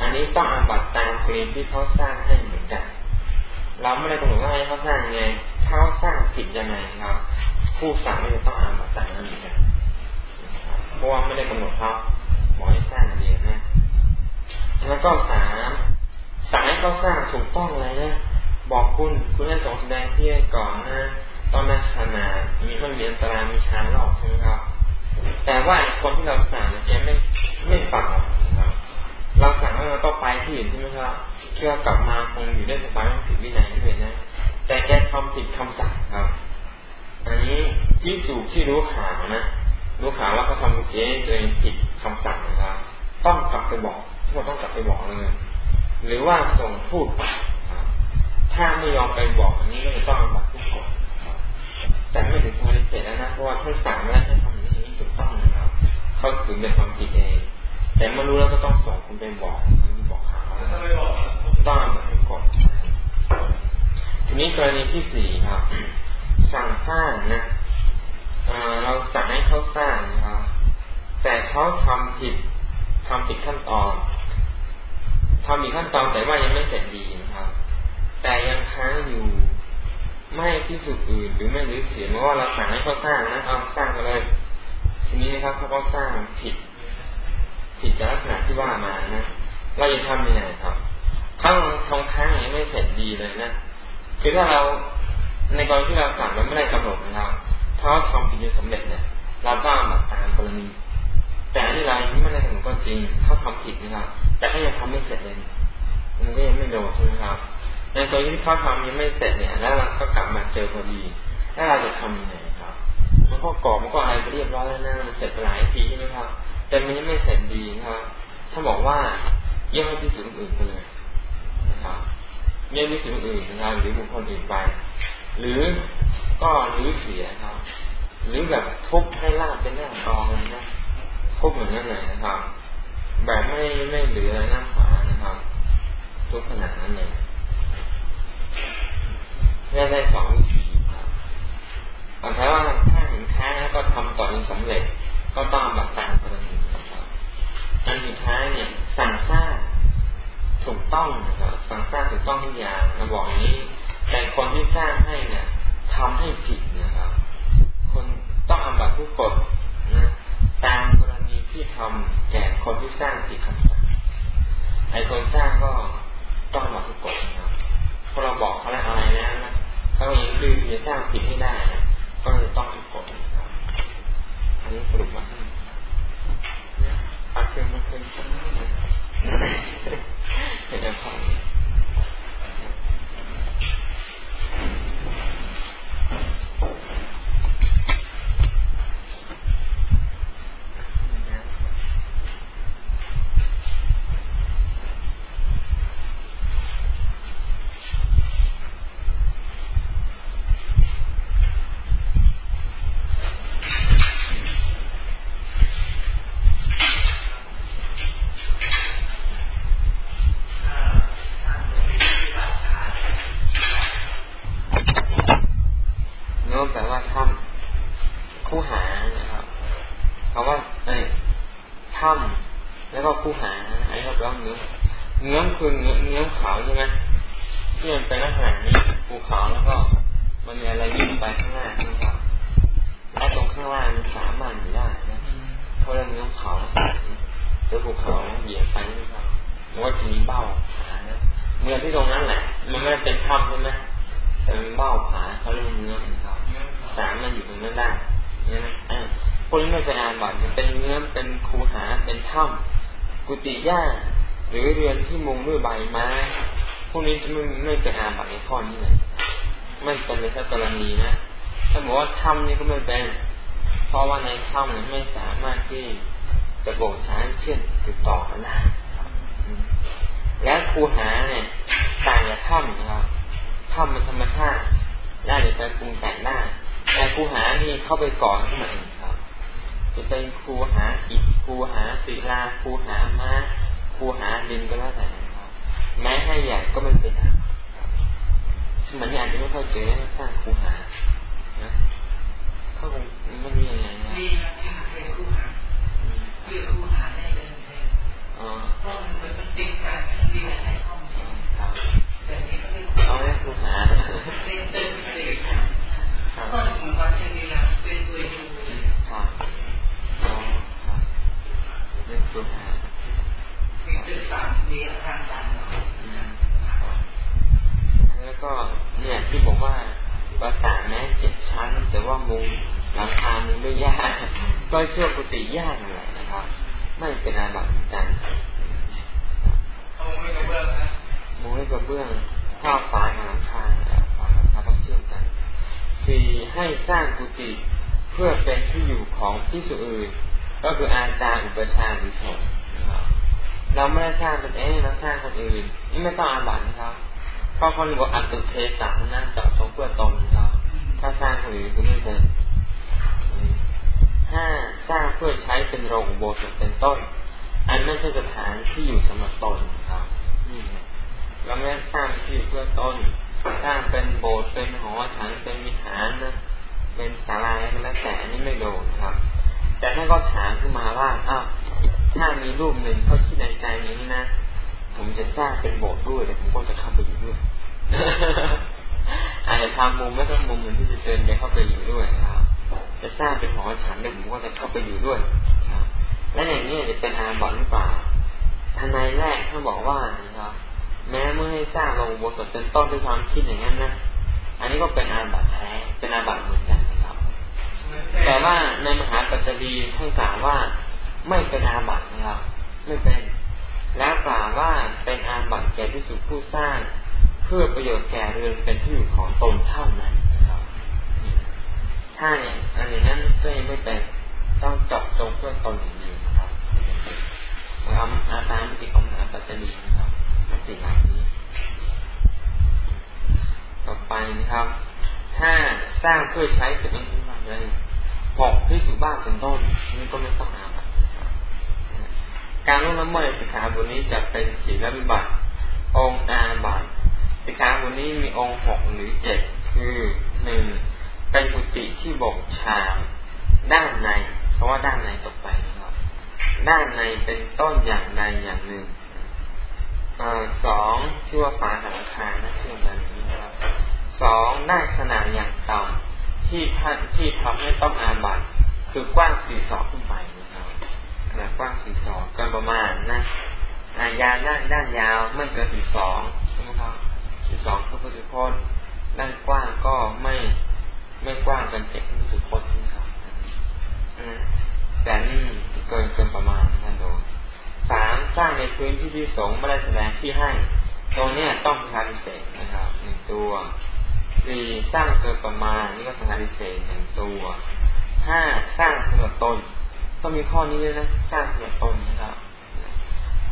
อันนี้ต้องอาบัตตามกรณีที่เขาสร้างให้เหมือนกัน เราไม่ได้กำหนดว่าให้เขาสร้างไงเขาสร้างผิดยังไงครับ ผู้สั่งไม่จะต้องอาบัตตามนั้นเหมือนกันเพราะว่าไม่ได้กำหนดเขาบอกให้สร้างเดียวนะ แล้วก็สาม สั่งให้เขาสร้างถูกต้องเลยนะบอกคุณ คุณให้ส่งแสดงที่ก่อนนะตอนนั้นขนาดมีมันมีอันตรายมีช้างหลอกใช่ไหมครับ แต่ว่าคนที่เราสั่งแกไม่ไม่ฟังครับเราสั่งว่าเราต้องไปที่อื่นใช่ไหมครับเชื่อกลับมาคงอยู่ได้สบายไม่ผิดวินัยด้วยนะแต่แกทำผิดคำสั่งครับ อันนี้ที่สูที่รู้ข่าวนะรู้ข่าวว่าเขาทำเจ๊ตัวเองผิดคำสั่งนะครับ ต้องกลับไปบอกทุกคนต้องกลับไปบอกเลย หรือว่าส่งพูดถ้าไม่ยอมไปบอกอันนี้ก็จะต้องบัตรทุกคนแต่ไม่ถึงปฏิเสธแล้วนะเพราะว่าท่านสั่งแล้วท่านทำอย่างนี้ถูกต้องนะครับเขาถือเป็นความผิดเอง แต่เมารู้แล้วก็ต้องส่งคุณไปบอกบอกเขาต้องบัตรทุกคนทีนี้กรณีที่สี่ครับ สั่งสร้างนะเราสั่งให้เขาสร้างนะครับแต่เขาทำผิดทำผิดขั้นตอน ทำผิดขั้นตอนแต่ว่ายังไม่เสร็จดีนะครับ แต่ยังค้างอยู่ไม่ที่สุดอื่นหรือไม่หรือเสียเพราะว่าเราสั่งให้เขาสร้างนะเอาสร้างไปเลย ทีนี้นะครับเขาก็สร้างผิด ผิดจากลักษณะที่ว่ามานะเราจะทำยังไงครับเขาทองค้างยังไม่เสร็จดีเลยนะคือถ้าเราในกรณีที่เราสั่งเราไม่ได้กำหนดนะครับถ้าเขาทำผิดจนสำเร็จเนี่ยเราต้องมาตามกรณี แต่ที่เราไม่ได้กำหนดก็จริงเขาทำผิดนะครับ แต่เขายังทำไม่เสร็จเลยมันก็ยังไม่โดนใช่ไหมครับในกรณีที่เขาทำยังไม่เสร็จเนี่ย แล้วเราก็กลับมาเจอพอดี แล้วเราจะทำยังไงครับมันก็กรอบมันก็อะไรไปเรียบร้อยแล้วนะมันเสร็จไปหลายทีใช่ไหมครับ แต่มันยังไม่เสร็จดีครับ ถ้าบอกว่าเยี่ยมที่สุดอื่นไปเลยนะครับเยี่ยมที่สุดอื่นนะครับหรือบุคคลอื่นไป หรือก็รื้อเสียครับ หรือแบบทุบให้ลาบเป็นหน้ากองเลยนะ ทุบเหมือนนั้นเลยนะครับ แบบไม่ไม่เหลือหน้าฝานะครับ ทุกขนาดนั้นเลยเรียกได้สองวิธีครับแต่ว่าถ้าเห็นค้าแล้วก็ทำต่อจนสำเร็จ ก็ต้องบัตรตามกรณีนะครับอันสุดท้ายเนี่ย สั่งสร้างถูกต้องนะครับสั่งสร้างถูกต้องทุกอย่างเราบอกอย่างนี้ แต่คนที่สร้างให้เนี่ยทำให้ผิดนะครับ คนต้องอาบัตทุกกฎนะ ตามกรณี ที่ทำแก่คนที่สร้างผิดคำสั่งไอ้คนสร้างก็ต้องอาบัตทุกกฎนะครับพอเราบอกเขาแล้วอะไรแล้วนะเขาอย่างคือจะสร้างผิดให้ได้นะก็จะต้องมีกฎครับอันนี้สรุปมาให้ปัจเจกมันเคยสร้างนะเป็นอะไร ติย่าหรือเรือนที่มุงด้วยใบไม้พวกนี้จะไม่ไม่เป็นอาบัติในข้อนี้เลยไม่เป็นในสักกรณีนะถ้าบอกว่าถ้ำนี่ก็ไม่เป็นเพราะว่าในถ้ำเนี่ยไม่สามารถที่จะโบกช้างเชื่อมติดต่อกันได้และคูหาเนี่ยต่างจากถ้ำนะครับถ้ำมันธรรมชาติได้ในการปปรุงแต่งได้แต่คูหานี่เข้าไปก่อนขึ้นมา จะเป็นครูหาอิฐครูหาศิลาครูหามา้าครูหาดินก็แล้วแต่นครับแม้ให้ย่างก็ไม่เป็นสมัยนี้อาจจะไม่ค่อยเจอสร้างครูหานะเขาคงไม่มีอะไรนะมีเป็นครูหาเรียกครูหาได้เลนเพราะมันเป็นจริงการที่ลายห้องแต่นี้เอาเรียกครูหาเป็นเป็นเศษก็เหมือนว่าเป็นเวลาเป็นตัวเองครับ แล้วก็เนี่ยที่บอกว่าภาษาแม้เจ็ดชั้น แต่ว่ามุงหลังคามุงไม่ยากก็ช่วกุฏิยากอะไรนะครับ ไม่เป็นอาบัติกันมุงไม่กระเบื้องนะมุงไม่กระเบื้องข้าวฝาหลังคาฝาหลังคาต้องเชื่อมกันสี่ให้สร้างกุฏิเพื่อเป็นที่อยู่ของที่สุอื่น ก็คืออาจารย์อุปชาหรือสงเราไม่ได้สร้างเป็นเองเราสร้างคนอื่น นี่ไม่ต้องอาบัตินะครับเพราะคนบอกอัตุเทสานะเจาะสงเพื่อตนนะครับ ถ้าสร้างคนอื่นก็ไม่เป็นห้าสร้างเพื่อใช้เป็นโรงโบสถ์เป็นต้น อันไม่ใช่สถานที่อยู่สำหรับตนครับเราไม่ได้สร้างที่อยู่เพื่อตนสร้างเป็นโบสถ์เป็นหอฉันเป็นวิหารนะเป็นศาลาอะไรก็แล้วแต่อันนี้ไม่โดนครับ แต่ท่านก็ถามขึ้นมาว่าอ้าวถ้ามีรูปหนึ่งเขาคิดในใจนี้นะผมจะสร้างเป็นโบสถ์ด้วยแต่ผมก็จะเข้าไปอยู่ด้วยอาจจะทำมุมไม่ต้องมุมเหมือนที่จะเดินไปเข้าไปอยู่ด้วยครับ จะสร้างเป็นหอฉันเนี่ยผมก็จะเข้าไปอยู่ด้วยครับและอย่างนี้จะเป็นอาบัติหรือเปล่าทนายแรกท่านบอกว่านะครับ แม้เมื่อให้สร้างโรงโบสถ์เป็นต้นด้วยความคิดอย่างนั้นนะอันนี้ก็เป็นอาบัติแท้เป็นอาบัติเหมือนกันค แต่ว่าในมหาปัจจีท่านกล่าวว่าไม่เป็นอาบัตินะครับ ไม่เป็น แล้วกล่าวว่าเป็นอาบัติแก่ที่สุดผู้สร้าง เพื่อประโยชน์แก่เรือนเป็นที่อยู่ของตนเท่านั้นนะครับถ้าเนี่ยอันนี้นั้นก็ยังไม่เป็นต้องจบจงเพื่อตนอย่างเดียวนะครับเอาอาตามติของมหาปัจจีนะครับสิ่งเหล่านี้ ต่อไปนะครับ ห้าสร้างเพื่อใช้เป็นเรื่องที่เลยหกพิสุบ้านเป็นต้นนี่ก็ไม่ต้องอาบัตการล่วงละเมิดสิกขาบทนี้จะเป็นศีลวิบัติ องอาบัตสิกขาบทนี้มีองค์หกหรือเจ็ดคือหนึ่งเป็นกุฏิที่บกชาด้านใน เพราะว่าด้านในตกไปนะครับ ด้านในเป็นต้นอย่างใดอย่างหนึ่งสองที่ว่าฝาหลังคานะเชื่อมกันนี้นะครับ สองได้ขนาดอย่างต่ำที่ท่านที่ทำให้ต้องอาบัตคือกว้างสี่ศอกขึ้นไปนะครับขนาดกว้างสี่ศอกเกินประมาณนะอายาด้านด้านยาวไม่เกินสี่สองใช่ไหมครับสี่สองคือพุทธคนด้านกว้างก็ไม่ไม่กว้างเกินเจ็ดพุทธคนนะครับแต่นี่เกินเกินประมาณนะโดนสามสร้างในพื้นที่ที่สงไม่ได้แสดงที่ให้ตรงนี้ต้องสังฆาริเศษนะครับหนึ่งตัว สี่สร้างเกินประมาณนี่ก็สังฆาริเศษหนึ่งตัวห้าสร้างสำหรับตนต้องมีข้อนี้ด้วยนะสร้างสำหรับตนนะครับ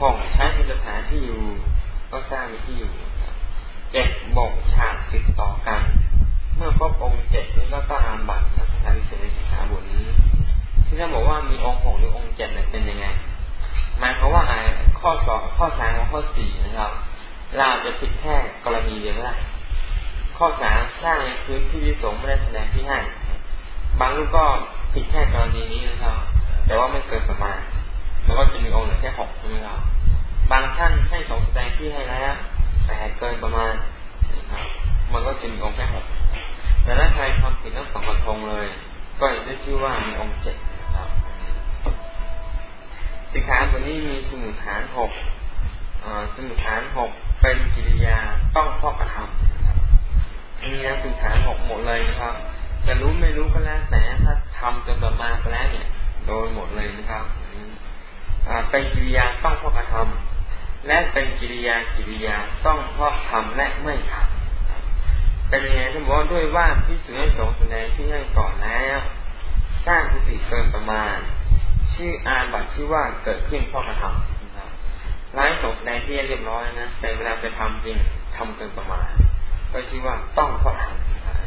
หกใช้เป็นสถานที่อยู่ ก็สร้างที่อยู่เจ็ดบอกฉากติดต่อกัน เมื่อครบองค์เจ็ดนี้ก็ต้องอาบัตนะสังฆาริเศษในสิกขาบทนี้ ที่ท่านบอกว่ามีองค์หกหรือองค์เจ็ดเป็นยังไงหมายความว่าข้อสองข้อสามข้อสี่นะครับ เราจะผิดแค่กรณีเดียวได้ ข้อสามสร้างในพื้นที่ที่สงไม่ได้แสดงที่ให้ บางลูกก็ผิดแค่กรณีนี้นะครับ แต่ว่าไม่เกินประมาณ แล้วก็จะมีองค์แค่หกใช่ไหมครับบางท่านให้สงแสดงที่ให้แล้ว แต่เกินประมาณนะครับ มันก็จะมีองค์แค่หกแต่ถ้าใครทำผิดทั้งสองกระทงเลย ก็จะได้ชื่อว่ามีองค์เจ็ดนะครับสิกขาบทนี้มีสมุทฐานหกสมุทฐานหกเป็นกิริยาต้องพ่อกระทำ มีนะสมุทฐาหกหมดเลยนะครับ จะรู้ไม่รู้ก็แล้วแต่ถ้าทำจนประมาณไปแล้วเนี่ย โดนหมดเลยนะครับเป็นกิริยาต้องพ่อกระทำและเป็นกิริยากิริยาต้องพ่อทำและไม่ทำเป็นยังไงท่านบอกด้วยว่าพิสูจน์สงแสดงที่ให้ก่อนแล้ว สร้างกุฏิเกินประมาณ ชื่ออาบัตชื่อว่าเกิดขึ้นเพราะกระทำนะครับไร้สงแสดงที่เรียบร้อยนะแต่เวลาไปทำจริงทำเกินประมาณ ก็ชื่อว่าต้องพราะท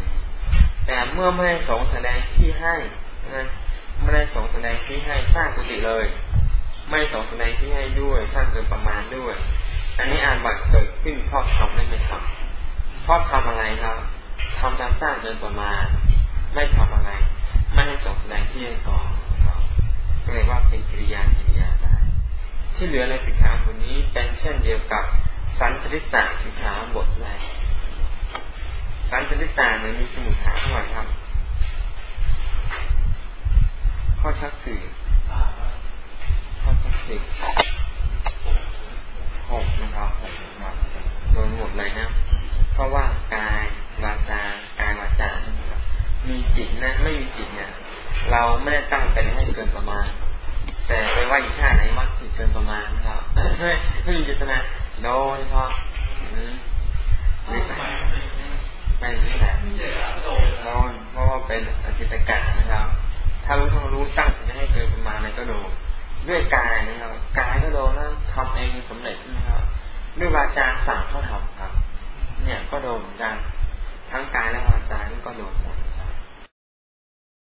ำแต่เมื่อไม่ได้สงแสดงที่ให้นะไม่ได้สงแสดงที่ให้สร้างกุฏิเลย ไม่สงแสดงที่ให้ด้วยสร้างเกินประมาณด้วย อันนี้อาบัตเกิดขึ้นเพราะทำไม่ไม่ทำเพราะทำอะไรครับทำการสร้างเกินประมาณ ไม่ทำอะไร ไม่ให้สงแสดงที่ให้ก่อนก็เลยว่าเป็นกิริยากิริยาได้ ที่เหลือในสิกขาบทนี้เป็นเช่นเดียวกับสันจริตาสิกขาบทแรก สันจริตาเนี่ยมีสมุทฐานเท่าไหร่ครับสี่ข้อสักสิบหกนะครับหกนะครับโดนหมดเลยนะ เพราะว่ากายวาจากายวาจามีจิตนะ ไม่มีจิตเนี่ย เราไม่ได้ตั้งใจให้เกินประมาณ แต่ไปว่าอีกชาติไหนว่าจิตเกินประมาณนะครับไม่มีเจตนาโดนพอไม่ไป ไปนี่แหละโดนเพราะว่าเป็นอจิตกะนะครับ ถ้ารู้ทั้งรู้ตั้งจะให้เกิดประมาณอะไรก็โดนด้วยกายนะครับกายก็โดนนะทำเองสำเร็จนะครับ ด้วยวาจาสั่งเขาทำครับ เนี่ยก็โดนเหมือนกัน ทั้งกายและวาจานี่ก็โดนหมด